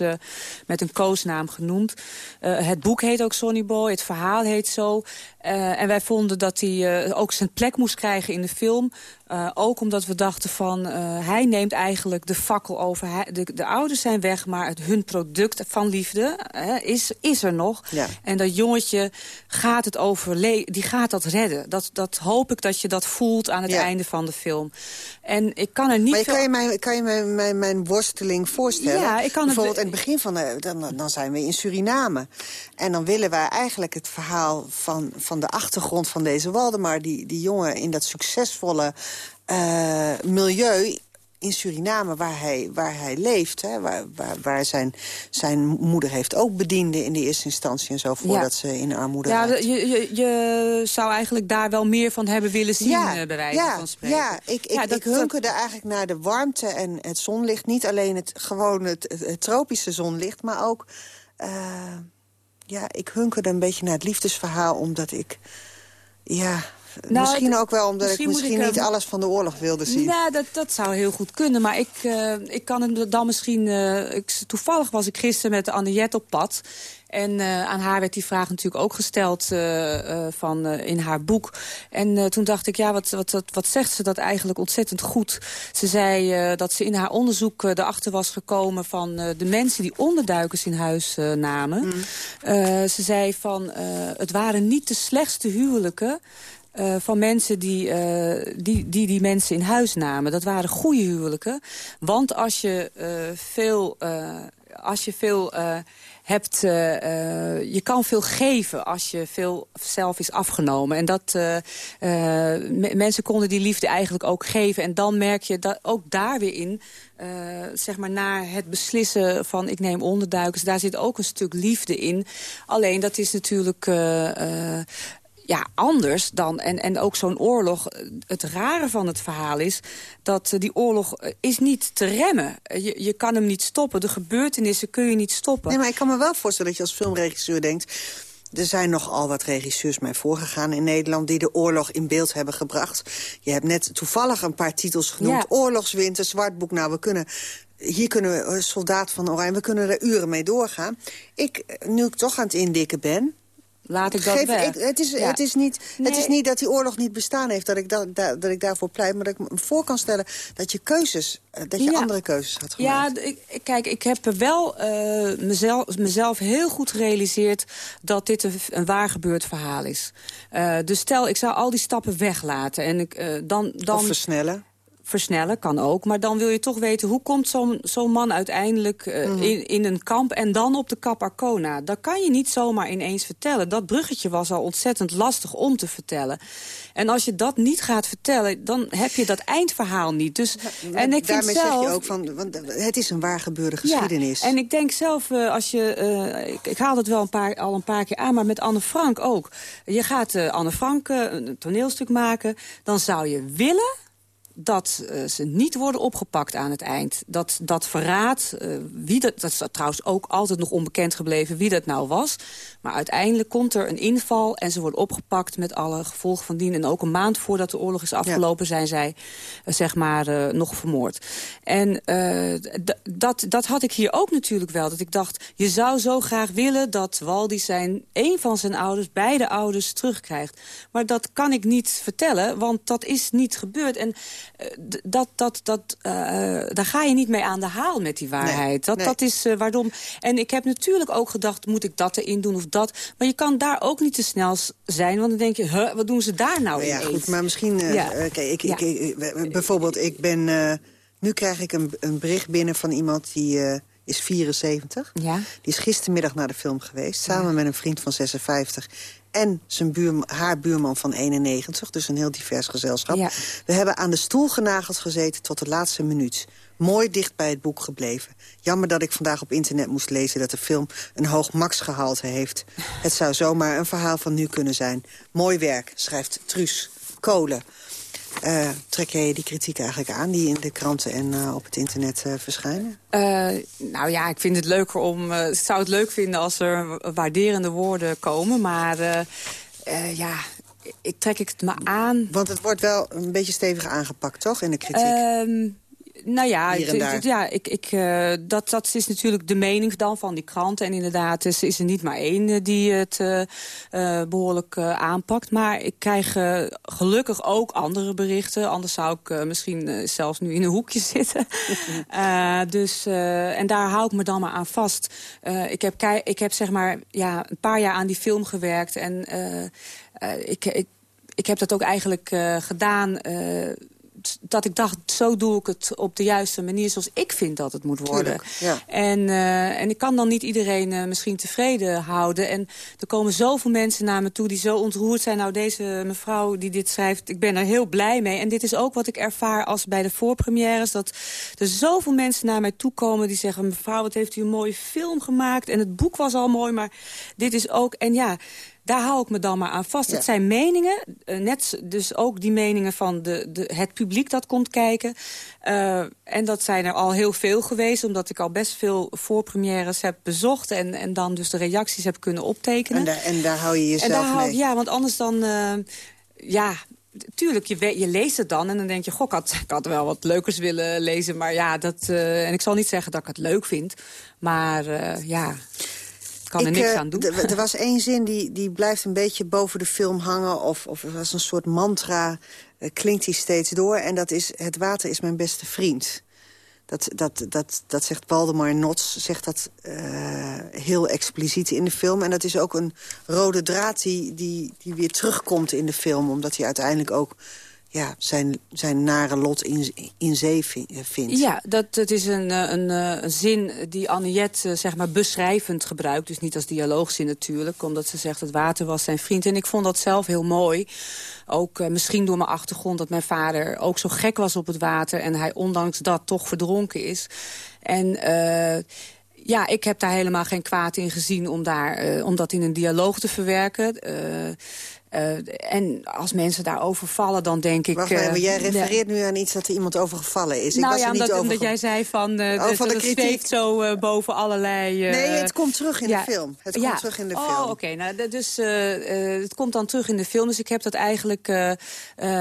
met een koosnaam genoemd. Het boek heet ook Sonny Boy, het verhaal heet zo. En wij vonden dat hij ook zijn plek moest krijgen in de film. Eh, ook omdat we dachten van, eh, hij neemt eigenlijk de fakkel over. Hij, de, de ouders zijn weg, maar het, hun product van liefde eh, is, is er nog. Ja. En dat jongetje gaat het overleven, die gaat dat redden. Dat, dat hoop ik dat je dat voelt aan het Ja. einde van de film. En ik kan er niet Maar veel- kan je, mij, kan je mij, mijn, mijn worsteling voorstellen? Ja, ik kan het- Bijvoorbeeld in het begin van de... Dan, dan zijn we in Suriname. En dan willen wij eigenlijk het verhaal van, van de achtergrond van deze Waldemar... die, die jongen in dat succesvolle eh, milieu in Suriname waar hij, waar hij leeft. Hè, waar waar, waar zijn, zijn moeder heeft ook bediende in de eerste instantie... en zo, voordat ze in armoede Ja, je, je, je zou eigenlijk daar wel meer van hebben willen zien, eh, bij wijze ja, van spreken. Ja, ik, ik, Ja, dat- ik hunkerde eigenlijk naar de warmte en het zonlicht. Niet alleen het, gewoon het, het, het tropische zonlicht, maar ook... eh, ja, ik hunkerde een beetje naar het liefdesverhaal, omdat ik... Ja, Nou, misschien het- ook wel omdat misschien ik misschien ik, niet eh, alles van de oorlog wilde zien. Ja, dat, dat zou heel goed kunnen. Maar ik, eh, ik kan het dan misschien... eh, ik, toevallig was ik gisteren met Anniette op pad. En eh, aan haar werd die vraag natuurlijk ook gesteld van, in haar boek. En toen dacht ik, ja, wat, wat, wat, wat zegt ze dat eigenlijk ontzettend goed. Ze zei dat ze in haar onderzoek erachter was gekomen... van de mensen die onderduikers in huis namen. Eh, ze zei van, het waren niet de slechtste huwelijken... uh, van mensen die, uh, die, die die mensen in huis namen. Dat waren goede huwelijken. Want als je uh, veel... als je veel hebt, je kan veel geven als je veel zelf is afgenomen. En dat mensen konden die liefde eigenlijk ook geven. En dan merk je dat ook daar weer in, zeg maar naar het beslissen van ik neem onderduikers, daar zit ook een stuk liefde in. Alleen dat is natuurlijk ja, anders dan... En, en ook zo'n oorlog, het rare van het verhaal is... dat uh, die oorlog uh, is niet te remmen. Je, je kan hem niet stoppen. De gebeurtenissen kun je niet stoppen. Nee, maar ik kan me wel voorstellen dat je als filmregisseur denkt... Er zijn nogal wat regisseurs mij voorgegaan in Nederland... die de oorlog in beeld hebben gebracht. Je hebt net toevallig een paar titels genoemd. Ja. Oorlogswinter, Zwartboek. Nou, we kunnen hier kunnen we, Soldaat van Oranje, we kunnen er uren mee doorgaan. Ik, nu ik toch aan het indikken ben laat ik dat Geef, weg. Ik, het, is, ja. het, is niet, nee. het is niet dat die oorlog niet bestaan heeft, dat ik, da, da, dat ik daarvoor pleit. Maar dat ik me voor kan stellen dat je keuzes, eh, dat je ja. andere keuzes had gemaakt. Ja, ik, kijk, ik heb wel uh, mezelf, mezelf heel goed gerealiseerd dat dit een, een waar gebeurd verhaal is. Uh, dus stel, ik zou al die stappen weglaten. En ik, uh, dan, dan, of versnellen versnellen, kan ook. Maar dan wil je toch weten, hoe komt zo'n zo'n man uiteindelijk uh, mm -hmm. in, in een kamp... en dan op de Cap Arcona? Dat kan je niet zomaar ineens vertellen. Dat bruggetje was al ontzettend lastig om te vertellen. En als je dat niet gaat vertellen, dan heb je dat eindverhaal niet. Dus, ja, en ik vind zelf, zeg je ook van, want het is een waar gebeurde geschiedenis. Ja, en ik denk zelf, uh, als je, uh, ik, ik, haal het wel een paar, al een paar keer aan, maar met Anne Frank ook. Je gaat Anne Frank een toneelstuk maken, dan zou je willen dat uh, ze niet worden opgepakt aan het eind. Dat, dat verraad, uh, wie dat, dat is trouwens ook altijd nog onbekend gebleven wie dat nou was. Maar uiteindelijk komt er een inval en ze worden opgepakt met alle gevolgen van dien. En ook een maand voordat de oorlog is afgelopen ja. zijn zij uh, zeg maar nog vermoord. En dat, dat had ik hier ook natuurlijk wel. Dat ik dacht, je zou zo graag willen dat Waldi zijn, een van zijn ouders, beide ouders terugkrijgt. Maar dat kan ik niet vertellen, want dat is niet gebeurd. En dat, dat, dat, daar ga je niet mee aan de haal met die waarheid. Nee, dat, nee. dat is waarom... En ik heb natuurlijk ook gedacht, moet ik dat erin doen of dat? Maar je kan daar ook niet te snel zijn, want dan denk je... Huh, wat doen ze daar nou in? Ja, goed, maar misschien... Uh, ja. Kijk, ik, ik, ik, bijvoorbeeld, ik ben... nu krijg ik een, een bericht binnen van iemand die is 74. Ja. Die is gistermiddag naar de film geweest, samen ja. met een vriend van 56 en zijn buur, haar buurman van 91. Dus een heel divers gezelschap. Ja. We hebben aan de stoel genageld gezeten tot de laatste minuut. Mooi dicht bij het boek gebleven. Jammer dat ik vandaag op internet moest lezen dat de film een hoog maxgehalte heeft. Het zou zomaar een verhaal van nu kunnen zijn. Mooi werk, schrijft Truus Kolen. Uh, trek jij die kritiek eigenlijk aan die in de kranten en uh, op het internet uh, verschijnen? nou ja, ik vind het leuker om. ik zou het leuk vinden als er waarderende woorden komen, maar ja. Ik trek ik het me aan. Want het wordt wel een beetje stevig aangepakt, toch, in de kritiek? Nou ja, ja ik, ik, uh, dat, dat is natuurlijk de mening dan van die kranten. En inderdaad is, is er niet maar één uh, die het uh, behoorlijk aanpakt. Maar ik krijg gelukkig ook andere berichten. Anders zou ik misschien zelfs nu in een hoekje zitten. dus, en daar hou ik me dan maar aan vast. ik, heb, ik heb zeg maar ja, een paar jaar aan die film gewerkt. En ik, ik, ik heb dat ook eigenlijk gedaan dat ik dacht, zo doe ik het op de juiste manier... zoals ik vind dat het moet worden. Tuurlijk, ja. en, uh, en ik kan dan niet iedereen uh, misschien tevreden houden. En er komen zoveel mensen naar me toe die zo ontroerd zijn. Nou, deze mevrouw die dit schrijft, ik ben er heel blij mee. En dit is ook wat ik ervaar als bij de voorpremières... dat er zoveel mensen naar mij toe komen die zeggen... mevrouw, wat heeft u een mooie film gemaakt. En het boek was al mooi, maar dit is ook... En ja, daar hou ik me dan maar aan vast. Ja. Het zijn meningen, uh, net dus ook die meningen van de, de, het publiek dat komt kijken. Uh, en dat zijn er al heel veel geweest, omdat ik al best veel voorpremières heb bezocht... en, en dan dus de reacties heb kunnen optekenen. En daar, en daar hou je jezelf en daar hou, mee? Ja, want anders dan... Uh, ja, tuurlijk, je, je, leest het dan en dan denk je... goh, ik had, ik had wel wat leukers willen lezen, maar ja, dat... Uh, en ik zal niet zeggen dat ik het leuk vind, maar ja kan er ik, niks aan doen. Er was één zin die, die blijft een beetje boven de film hangen... of, of was een soort mantra, uh, klinkt die steeds door... en dat is, het water is mijn beste vriend. Dat, dat, dat, dat zegt Waldemar Nots, zegt dat uh, heel expliciet in de film. En dat is ook een rode draad die, die, die weer terugkomt in de film. Omdat hij uiteindelijk ook ja, zijn, zijn nare lot in, in zee eh, vindt. Ja, dat, dat is een, eh, een, eh, een zin die Anniette zeg maar beschrijvend gebruikt. Dus niet als dialoogzin natuurlijk, omdat ze zegt het water was zijn vriend. En ik vond dat zelf heel mooi. Ook misschien door mijn achtergrond dat mijn vader ook zo gek was op het water... en hij ondanks dat toch verdronken is. En... Ja, ik heb daar helemaal geen kwaad in gezien om, daar, uh, om dat in een dialoog te verwerken. En als mensen daarover vallen, dan denk ik... Wacht even, jij refereert nu aan iets dat er iemand over gevallen is. Ik nou was ja, er niet omdat, over omdat jij zei van... Uh, oh, van de, zweeft zo boven allerlei... nee, het komt terug in ja, de film. Het komt terug in de oh, film. Oh, oké. Nou, dus het komt dan terug in de film. Dus ik heb dat eigenlijk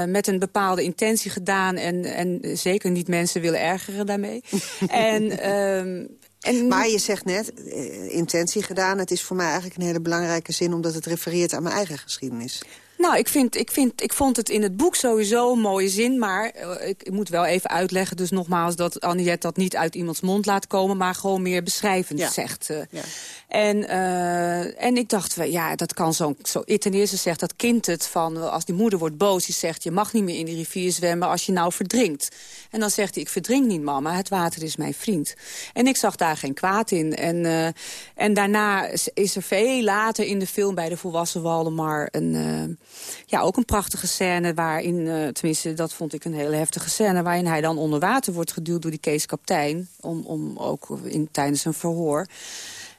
met een bepaalde intentie gedaan. En, en zeker niet mensen willen ergeren daarmee. en... Ehm, en... Maar je zegt net, uh, intentie gedaan. Het is voor mij eigenlijk een hele belangrijke zin... omdat het refereert aan mijn eigen geschiedenis. Nou, ik, vind, ik, vind, ik vond het in het boek sowieso een mooie zin. Maar uh, ik, ik, moet wel even uitleggen, dus nogmaals... dat Anniette dat niet uit iemands mond laat komen... maar gewoon meer beschrijvend ja. zegt. Uh. Ja. En, uh, en ik dacht, ja, dat kan zo'n... Zo, ten eerste zegt dat kind het van... als die moeder wordt boos, die zegt... je mag niet meer in die rivier zwemmen als je nou verdrinkt. En dan zegt hij, ik verdrink niet, mama. Het water is mijn vriend. En ik zag daar geen kwaad in. En, en daarna is er veel later in de film... bij de volwassen Waldemar... Een, ja, ook een prachtige scène waarin... Uh, tenminste, dat vond ik een hele heftige scène... waarin hij dan onder water wordt geduwd door die Kees-kaptein... om, om ook in, tijdens een verhoor...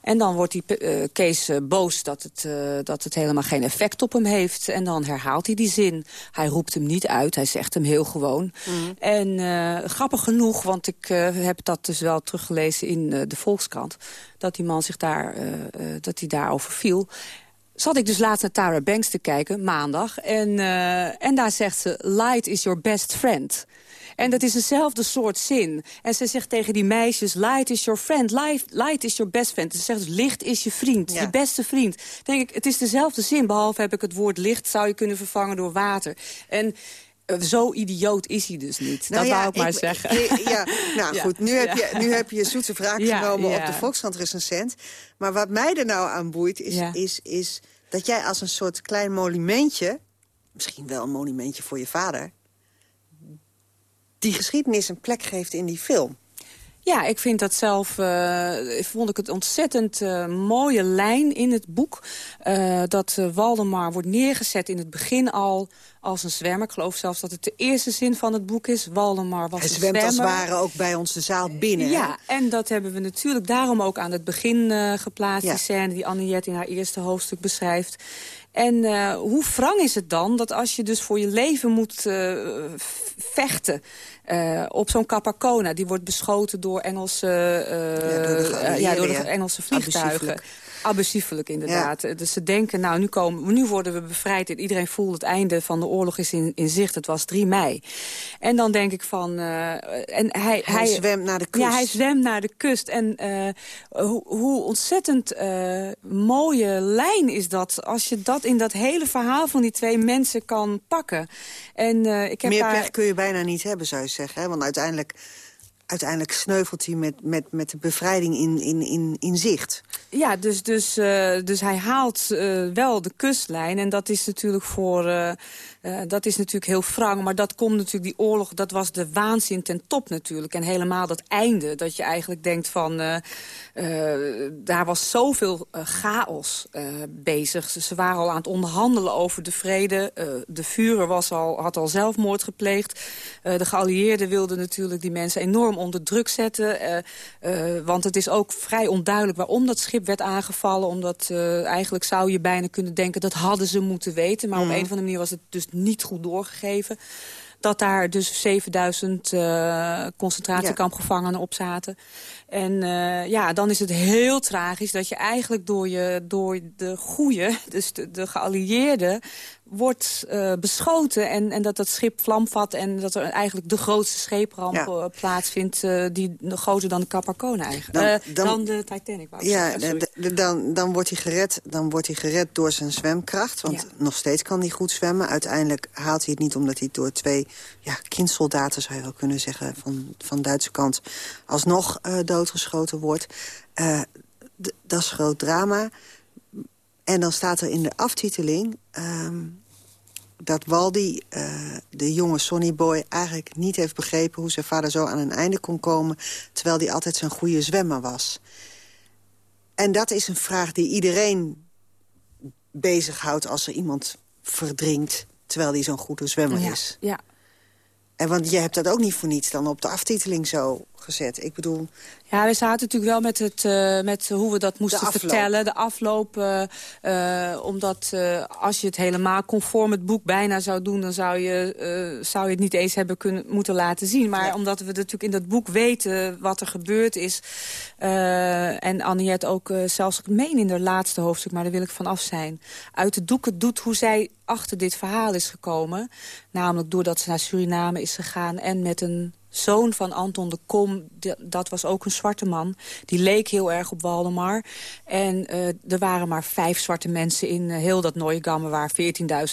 En dan wordt die uh, Kees uh, boos dat het, uh, dat het helemaal geen effect op hem heeft. En dan herhaalt hij die zin. Hij roept hem niet uit, hij zegt hem heel gewoon. Mm. En grappig genoeg, want ik heb dat dus wel teruggelezen in de Volkskrant... dat die man zich daar, dat hij daarover viel zat ik dus laatst naar Tara Banks te kijken, maandag. En, uh, en daar zegt ze, light is your best friend. En dat is dezelfde soort zin. En ze zegt tegen die meisjes, light is your friend, light, light is your best friend. Ze zegt dus, licht is je vriend, ja. je beste vriend. denk ik, het is dezelfde zin, behalve heb ik het woord licht... zou je kunnen vervangen door water. En zo idioot is hij dus niet. Nou dat ja, wou ik maar zeggen. Ik, ja, nou goed, nu heb, je, nu heb je zoete wraak genomen op de Volkskrant recensent. Maar wat mij er nou aan boeit, is, is, is dat jij als een soort klein monumentje... misschien wel een monumentje voor je vader... die geschiedenis een plek geeft in die film. Ja, ik vind dat zelf, uh, vond ik het ontzettend uh, mooie lijn in het boek. Uh, dat Waldemar wordt neergezet in het begin al als een zwemmer. Ik geloof zelfs dat het de eerste zin van het boek is. Waldemar was Hij een zwemt zwemmer. als het ware ook bij ons de zaal binnen. Ja, hè? en dat hebben we natuurlijk daarom ook aan het begin geplaatst. Ja. Die scène die Anniette in haar eerste hoofdstuk beschrijft. En uh, hoe wrang is het dan dat als je dus voor je leven moet uh, vechten... Uh, op zo'n Capacona, die wordt beschoten door Engelse, ja, door de, ja, door de Engelse vliegtuigen abusiefelijk inderdaad. Ja. Dus ze denken, nou, nu, komen, nu worden we bevrijd... en iedereen voelt het einde van de oorlog is in, in zicht. Het was 3 mei. En dan denk ik van... Uh, en hij, hij, hij, zwemt naar de kust. Ja, hij zwemt naar de kust. En uh, hoe, hoe ontzettend uh, mooie lijn is dat... als je dat in dat hele verhaal van die twee mensen kan pakken. En, ik heb Meer daar... pech kun je bijna niet hebben, zou je zeggen. Hè? Want uiteindelijk uiteindelijk sneuvelt hij met, met, met de bevrijding in, in, in, in zicht. Ja, dus, dus, uh, dus hij haalt uh, wel de kustlijn. En dat is natuurlijk voor... Uh, uh, dat is natuurlijk heel wrang, maar dat komt natuurlijk, die oorlog, dat was de waanzin ten top natuurlijk. En helemaal dat einde, dat je eigenlijk denkt van, uh, uh, daar was zoveel chaos bezig. Ze waren al aan het onderhandelen over de vrede. de Führer was al, had al zelfmoord gepleegd. de geallieerden wilden natuurlijk die mensen enorm onder druk zetten. want het is ook vrij onduidelijk waarom dat schip werd aangevallen. Omdat eigenlijk zou je bijna kunnen denken, dat hadden ze moeten weten. Maar mm. op een of andere manier was het dus niet goed doorgegeven. Dat daar dus 7000 uh, concentratiekampgevangenen op zaten. En uh, ja, dan is het heel tragisch dat je eigenlijk door, je, door de goeie, dus de, de geallieerden wordt uh, beschoten en, en dat dat schip vlam vat... en dat er eigenlijk de grootste scheepramp ja. uh, plaatsvindt... Uh, die groter dan de Caparcone eigenlijk. Dan, dan, dan, de Titanic, ja, dan, dan, wordt hij gered, dan wordt hij gered door zijn zwemkracht. Want ja. nog steeds kan hij goed zwemmen. Uiteindelijk haalt hij het niet omdat hij door twee ja, kindsoldaten... zou je wel kunnen zeggen, van, van Duitse kant... alsnog doodgeschoten wordt. dat is groot drama... En dan staat er in de aftiteling um, dat Waldi, uh, de jonge Sonny Boy... eigenlijk niet heeft begrepen hoe zijn vader zo aan een einde kon komen... terwijl hij altijd zijn goede zwemmer was. En dat is een vraag die iedereen bezighoudt... als er iemand verdrinkt terwijl hij zo'n goede zwemmer ja, is. Ja. En want je hebt dat ook niet voor niets dan op de aftiteling zo gezet. Ik bedoel... Ja, we zaten natuurlijk wel met, het, uh, met hoe we dat moesten de vertellen. De afloop. Uh, uh, omdat als je het helemaal conform het boek bijna zou doen... dan zou je, zou je het niet eens hebben kunnen, moeten laten zien. Maar ja. omdat we natuurlijk in dat boek weten wat er gebeurd is... en Anniette ook zelfs, ik meen in haar laatste hoofdstuk... maar daar wil ik van af zijn... uit de doeken doet hoe zij achter dit verhaal is gekomen. Namelijk doordat ze naar Suriname is gegaan en met een zoon van Anton de Kom, dat was ook een zwarte man. Die leek heel erg op Waldemar. En uh, er waren maar vijf zwarte mensen in uh, heel dat Nooigamme... waar 14.000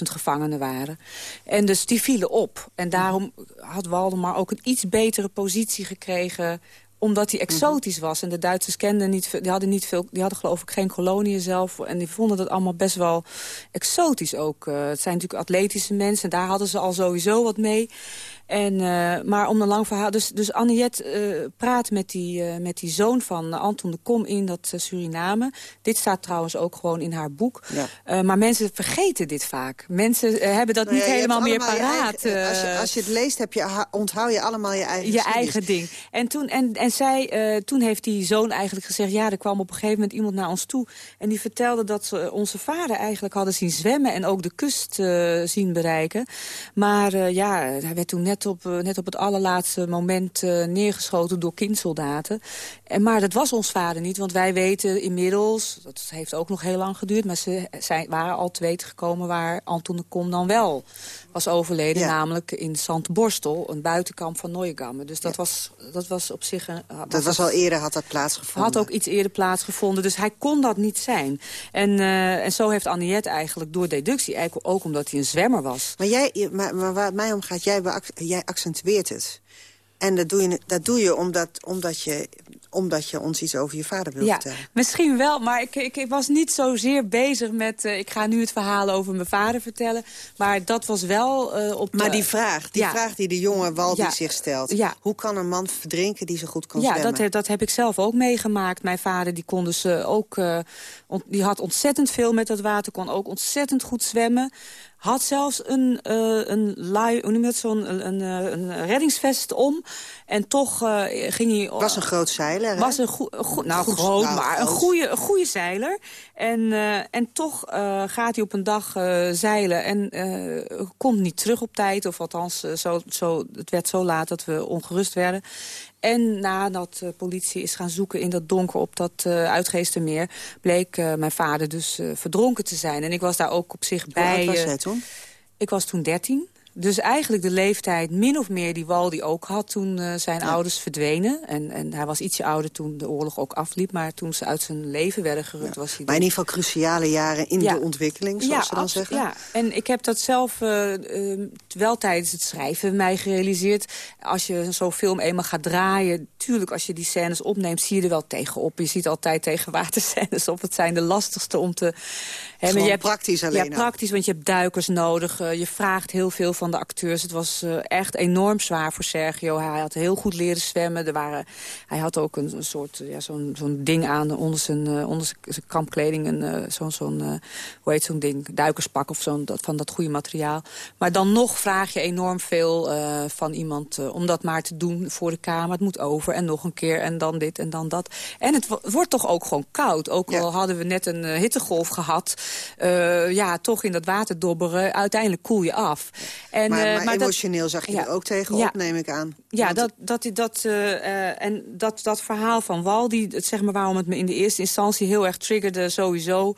gevangenen waren. En dus die vielen op. En daarom had Waldemar ook een iets betere positie gekregen omdat hij exotisch was. En de Duitsers kenden niet veel, die hadden niet veel, die hadden geloof ik geen koloniën zelf. En die vonden dat allemaal best wel exotisch ook. Uh, het zijn natuurlijk atletische mensen, daar hadden ze al sowieso wat mee. En, uh, maar om een lang verhaal... Dus, dus Anniette uh, praat met die, uh, met die zoon van Anton de Kom in dat Suriname. Dit staat trouwens ook gewoon in haar boek. Ja. maar mensen vergeten dit vaak. Mensen hebben dat nou niet helemaal meer paraat. paraat. als, je, als je het leest, heb je, onthoud je allemaal je eigen Je eigen ding. En, toen, en, en zij, toen heeft die zoon eigenlijk gezegd... ja, er kwam op een gegeven moment iemand naar ons toe... en die vertelde dat ze onze vader eigenlijk hadden zien zwemmen... en ook de kust zien bereiken. Maar ja, hij werd toen net op, net op het allerlaatste moment uh, neergeschoten door kindsoldaten. En, maar dat was ons vader niet, want wij weten inmiddels... dat heeft ook nog heel lang geduurd, maar ze zijn, waren al te weten gekomen... waar Anton de Kom dan wel was overleden, ja. namelijk in Sant Borstel... een buitenkamp van Neugamme. Dus dat, ja. was, dat was op zich... Een, dat was al eerder, had dat plaatsgevonden? Had ook iets eerder plaatsgevonden, dus hij kon dat niet zijn. En, uh, en zo heeft Anniette eigenlijk door deductie, eigenlijk ook omdat hij een zwemmer was. Maar, jij, maar, maar waar het mij om gaat, jij, jij accentueert het. En dat doe je, dat doe je omdat, omdat, je, omdat je ons iets over je vader wil ja, vertellen. Misschien wel, maar ik, ik, ik was niet zozeer bezig met... Uh, ik ga nu het verhaal over mijn vader vertellen. Maar dat was wel uh, op... Maar die vraag, die ja. vraag die de jonge Waldi ja. zich stelt. Hoe kan een man verdrinken die zo goed kan ja, zwemmen? Ja, dat, dat heb ik zelf ook meegemaakt. Mijn vader die kon dus uh, ook... Die had ontzettend veel met dat water, kon ook ontzettend goed zwemmen had zelfs een, uh, een, hoe noem je dat, zo'n een, een, een, reddingsvest om. En toch uh, ging hij... Was een groot zeiler, Was een goed, go nou goed, groot, nou, maar een goede, een goede zeiler. En, uh, en toch gaat hij op een dag zeilen en komt niet terug op tijd. Of althans, zo, zo, het werd zo laat dat we ongerust werden. En nadat de politie is gaan zoeken in dat donker op dat uh, Uitgeestermeer... bleek uh, mijn vader dus uh, verdronken te zijn. En ik was daar ook op zich bij. Hoe was jij toen? Ik was toen dertien. Dus eigenlijk de leeftijd min of meer die Waldi ook had toen uh, zijn ja. ouders verdwenen. En, en hij was ietsje ouder toen de oorlog ook afliep. Maar toen ze uit zijn leven werden gerukt ja. was hij... Maar in ieder geval cruciale jaren in ja. de ontwikkeling, zoals ze dan zeggen. Ja, en ik heb dat zelf uh, uh, wel tijdens het schrijven mij gerealiseerd. Als je zo'n film eenmaal gaat draaien... tuurlijk, als je die scènes opneemt, zie je er wel tegenop. Je ziet altijd tegen waterscènes op. Het zijn de lastigste om te... Maar je hebt, praktisch alleen. Ja, praktisch, want je hebt duikers nodig. Uh, je vraagt heel veel van de acteurs. Het was uh, echt enorm zwaar voor Sergio. Hij had heel goed leren zwemmen. Er waren, hij had ook een, een soort ja, zo'n zo'n ding aan onder zijn, uh, onder zijn kampkleding. Zo'n, zo'n hoe heet zo'n ding? Duikerspak of zo'n van dat goede materiaal. Maar dan nog vraag je enorm veel van iemand om dat maar te doen voor de kamer. Het moet over en nog een keer en dan dit en dan dat. En het wordt toch ook gewoon koud. Ook ja. al hadden we net een hittegolf gehad... Ja, toch in dat water dobberen. Uiteindelijk koel je af. En, maar, eh, maar dat- emotioneel zag je er ook tegenop, neem ik aan. Ja, dat, dat, dat, eh, eh, en dat, dat verhaal van Waldi, het, zeg maar waarom het me in de eerste instantie heel erg triggerde sowieso,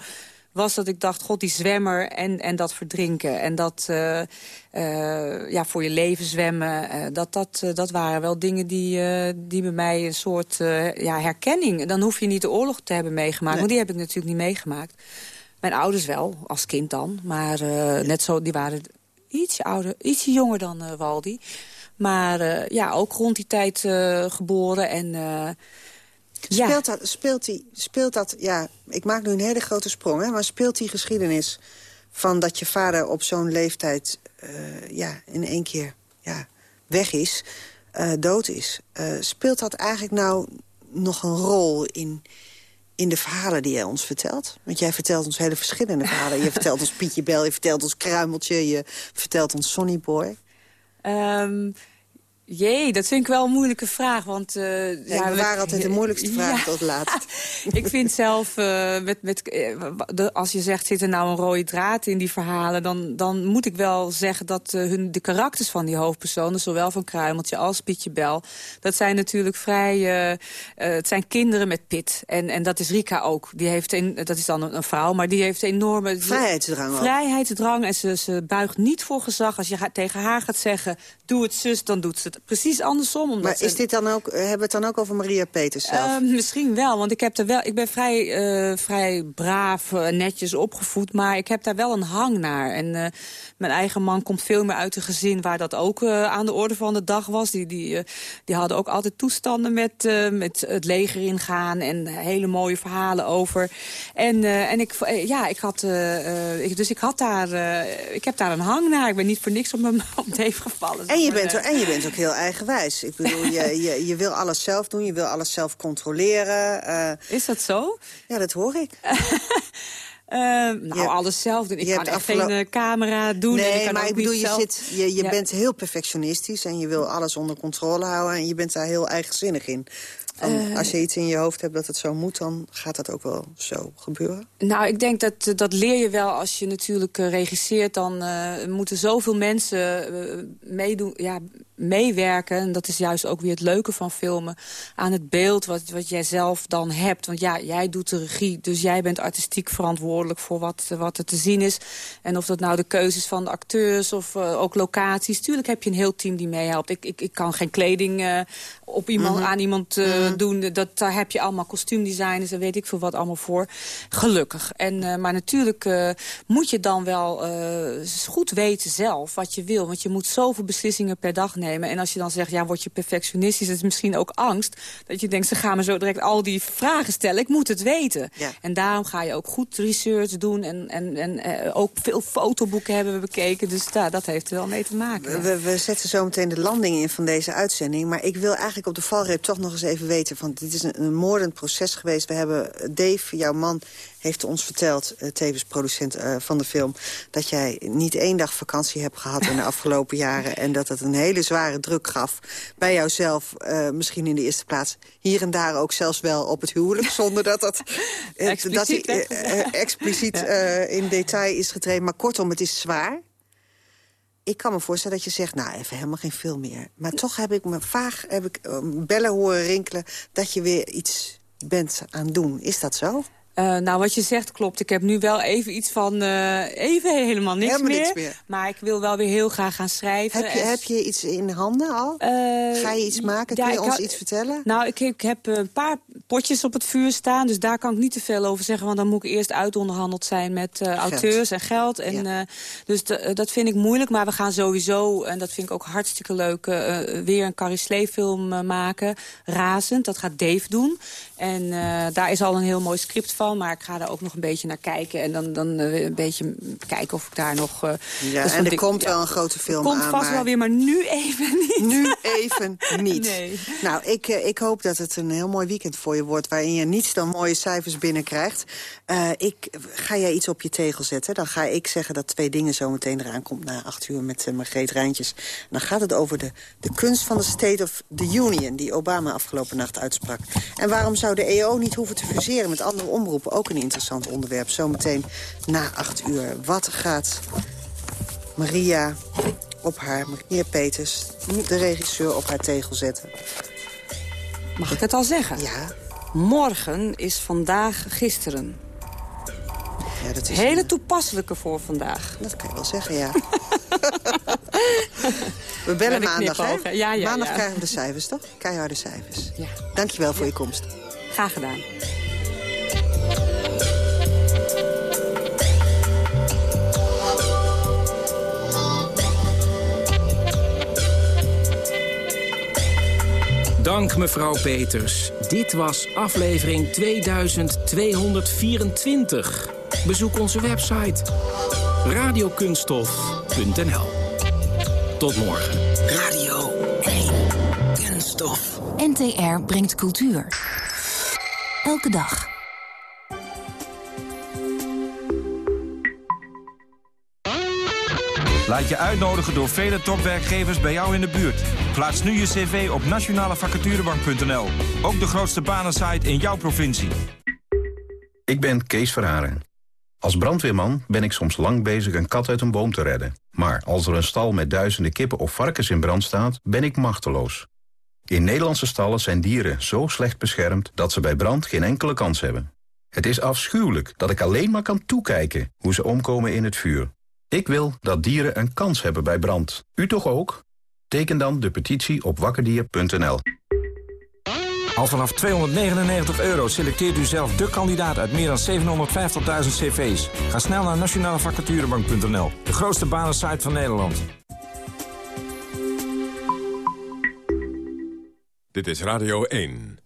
was dat ik dacht, god, die zwemmer en, en dat verdrinken. En dat ja, voor je leven zwemmen, dat, dat, dat waren wel dingen die, die bij mij een soort ja, herkenning... Dan hoef je niet de oorlog te hebben meegemaakt, want die heb ik natuurlijk niet meegemaakt. Mijn ouders wel, als kind dan. Maar net zo, die waren ietsje ouder, ietsje jonger dan eh, Waldi. Maar eh, ja, ook rond die tijd eh, geboren. En. Speelt, dat, speelt, die, speelt dat, ja, ik maak nu een hele grote sprong, hè, maar speelt die geschiedenis van dat je vader op zo'n leeftijd ja, in één keer ja, weg is, dood is. speelt dat eigenlijk nou nog een rol in, in de verhalen die jij ons vertelt? Want jij vertelt ons hele verschillende verhalen. Je vertelt ons Pietje Bel, je vertelt ons Kruimeltje, je vertelt ons Sonny Boy. Ehm, jee, dat vind ik wel een moeilijke vraag. Want, eh, Ja, we waren altijd de moeilijkste vraag Ja. tot laatst. ik vind zelf, eh, met, met, eh, de, als je zegt, zit er nou een rode draad in die verhalen... dan, dan moet ik wel zeggen dat hun, de karakters van die hoofdpersonen... zowel van Kruimeltje als Pietje Bel... dat zijn natuurlijk vrij... het zijn kinderen met pit. En, en dat is Rika ook. Die heeft een, dat is dan een, een vrouw, maar die heeft enorme... Vrijheidsdrang ook. Vrijheidsdrang. En ze, ze buigt niet voor gezag. Als je tegen haar gaat zeggen, doe het zus, dan doet ze het precies andersom. Omdat Maar is dit dan ook, hebben we het dan ook over Maria Peters zelf? eh, misschien wel, want ik, heb er wel, ik ben vrij, eh, vrij braaf, eh, netjes opgevoed. Maar ik heb daar wel een hang naar. En eh, mijn eigen man komt veel meer uit een gezin waar dat ook eh, aan de orde van de dag was. Die, die, eh, die hadden ook altijd toestanden met, eh, met het leger ingaan. En hele mooie verhalen over. En, eh, en ik, eh, ja, ik had, eh, eh, ik, dus ik had daar, eh, ik heb daar een hang naar. Ik ben niet voor niks op mijn op Dave gevallen. En je, bent, eh, en je bent ook heel eigenwijs. Ik bedoel, je, je, je wil alles zelf doen, je wil alles zelf controleren. eh. Is dat zo? Ja, dat hoor ik. Eh, nou, alles zelf doen. Ik kan echt geen eh, camera doen. en ik Nee, kan maar ik bedoel, je, zelf- zit, je, je Ja. bent heel perfectionistisch... en je wil alles onder controle houden en je bent daar heel eigenzinnig in. Eh. als je iets in je hoofd hebt dat het zo moet, dan gaat dat ook wel zo gebeuren. Nou, ik denk dat dat leer je wel als je natuurlijk eh, regisseert. Dan eh, moeten zoveel mensen meedoen, ja, meewerken. En dat is juist ook weer het leuke van filmen. Aan het beeld wat, wat jij zelf dan hebt. Want ja, jij doet de regie. Dus jij bent artistiek verantwoordelijk voor wat, wat er te zien is. En of dat nou de keuzes van de acteurs of ook locaties. Tuurlijk heb je een heel team die meehelpt. Ik, ik, ik kan geen kleding op iemand, Mhm. aan iemand eh, doen. Dat, daar heb je allemaal kostuumdesigners en weet ik veel wat allemaal voor. Gelukkig. En, eh, maar natuurlijk eh, moet je dan wel goed weten zelf wat je wil. Want je moet zoveel beslissingen per dag nemen. En als je dan zegt, ja, word je perfectionistisch... is misschien ook angst dat je denkt... ze gaan me zo direct al die vragen stellen. Ik moet het weten. Ja. En daarom ga je ook goed research doen. En, en, en ook veel fotoboeken hebben we bekeken. Dus daar, dat heeft er wel mee te maken. We, we zetten zo meteen de landing in van deze uitzending. Maar ik wil eigenlijk op de valreep toch nog eens even weten... van dit is een, een moordend proces geweest. We hebben Dave, jouw man, heeft ons verteld... eh, tevens producent eh, van de film... dat jij niet één dag vakantie hebt gehad in de afgelopen jaren... en dat het een hele zware druk gaf bij jouzelf. eh, misschien in de eerste plaats hier en daar ook zelfs wel op het huwelijk... zonder dat dat, eh, dat Expliciet, die, eh, eh, expliciet eh, in detail is getreden. Maar kortom, het is zwaar ik kan me voorstellen dat je zegt, nou, even helemaal geen film meer. Maar toch heb ik me vaag heb ik, eh, bellen horen rinkelen... dat je weer iets bent aan het doen. Is dat zo? Eh, nou, wat je zegt klopt. Ik heb nu wel even iets van... eh, even helemaal niks, Helemaal meer. niks meer. Maar ik wil wel weer heel graag gaan schrijven. Heb je, En- heb je iets in handen al? Eh, Ga je iets maken? ja, Kun je ons had- iets vertellen? Nou, ik, ik heb een paar potjes op het vuur staan. Dus daar kan ik niet te veel over zeggen. Want dan moet ik eerst uitonderhandeld zijn met auteurs en geld. En, dus dat vind ik moeilijk. Maar we gaan sowieso, en dat vind ik ook hartstikke leuk... weer een Carrie Slee film maken. Razend, dat gaat Dave doen. En daar is al een heel mooi script van. Maar ik ga daar ook nog een beetje naar kijken. En dan, dan eh, een beetje kijken of ik daar nog... eh, Ja, dus en er ik- komt ja, wel een grote film komt aan. vast maar wel weer, maar nu even niet. Nu even niet. Nee. Nou, ik, eh, ik hoop dat het een heel mooi weekend voor je wordt... waarin je niets dan mooie cijfers binnenkrijgt. Eh, ik, ga jij iets op je tegel zetten? Dan ga ik zeggen dat twee dingen zometeen eraan komt... na acht uur met uh, Margreet Rijntjes. En dan gaat het over de, de kunst van de State of the Union... die Obama afgelopen nacht uitsprak. En waarom zou de EO niet hoeven te fuseren met andere omroepen? Ook een interessant onderwerp. Zometeen na acht uur. Wat gaat Maria op haar, meneer Peters, de regisseur, op haar tegel zetten. Mag ik het al zeggen? Ja. Morgen is vandaag gisteren. Ja, dat is Hele toepasselijke voor vandaag. Dat kan je wel zeggen, ja. we bellen maandag, hè? Ja, ja, maandag krijgen we de cijfers, toch? Keiharde cijfers. Ja. Dankjewel voor je komst. Graag gedaan. Dank mevrouw Peters. Dit was aflevering 2224. Bezoek onze website radiokunststof.nl Tot morgen. Radio 1. Kunststof. NTR brengt cultuur. Elke dag. Laat je uitnodigen door vele topwerkgevers bij jou in de buurt. Plaats nu je cv op nationalevacaturebank.nl. Ook de grootste banensite in jouw provincie. Ik ben Kees Verharen. Als brandweerman ben ik soms lang bezig een kat uit een boom te redden. Maar als er een stal met duizenden kippen of varkens in brand staat, ben ik machteloos. In Nederlandse stallen zijn dieren zo slecht beschermd dat ze bij brand geen enkele kans hebben. Het is afschuwelijk dat ik alleen maar kan toekijken hoe ze omkomen in het vuur. Ik wil dat dieren een kans hebben bij brand. U toch ook? Teken dan de petitie op wakkerdier.nl. Al vanaf 299 euro selecteert u zelf de kandidaat uit meer dan 750.000 cv's. Ga snel naar nationalevacaturebank.nl. De grootste banensite van Nederland. Dit is Radio 1.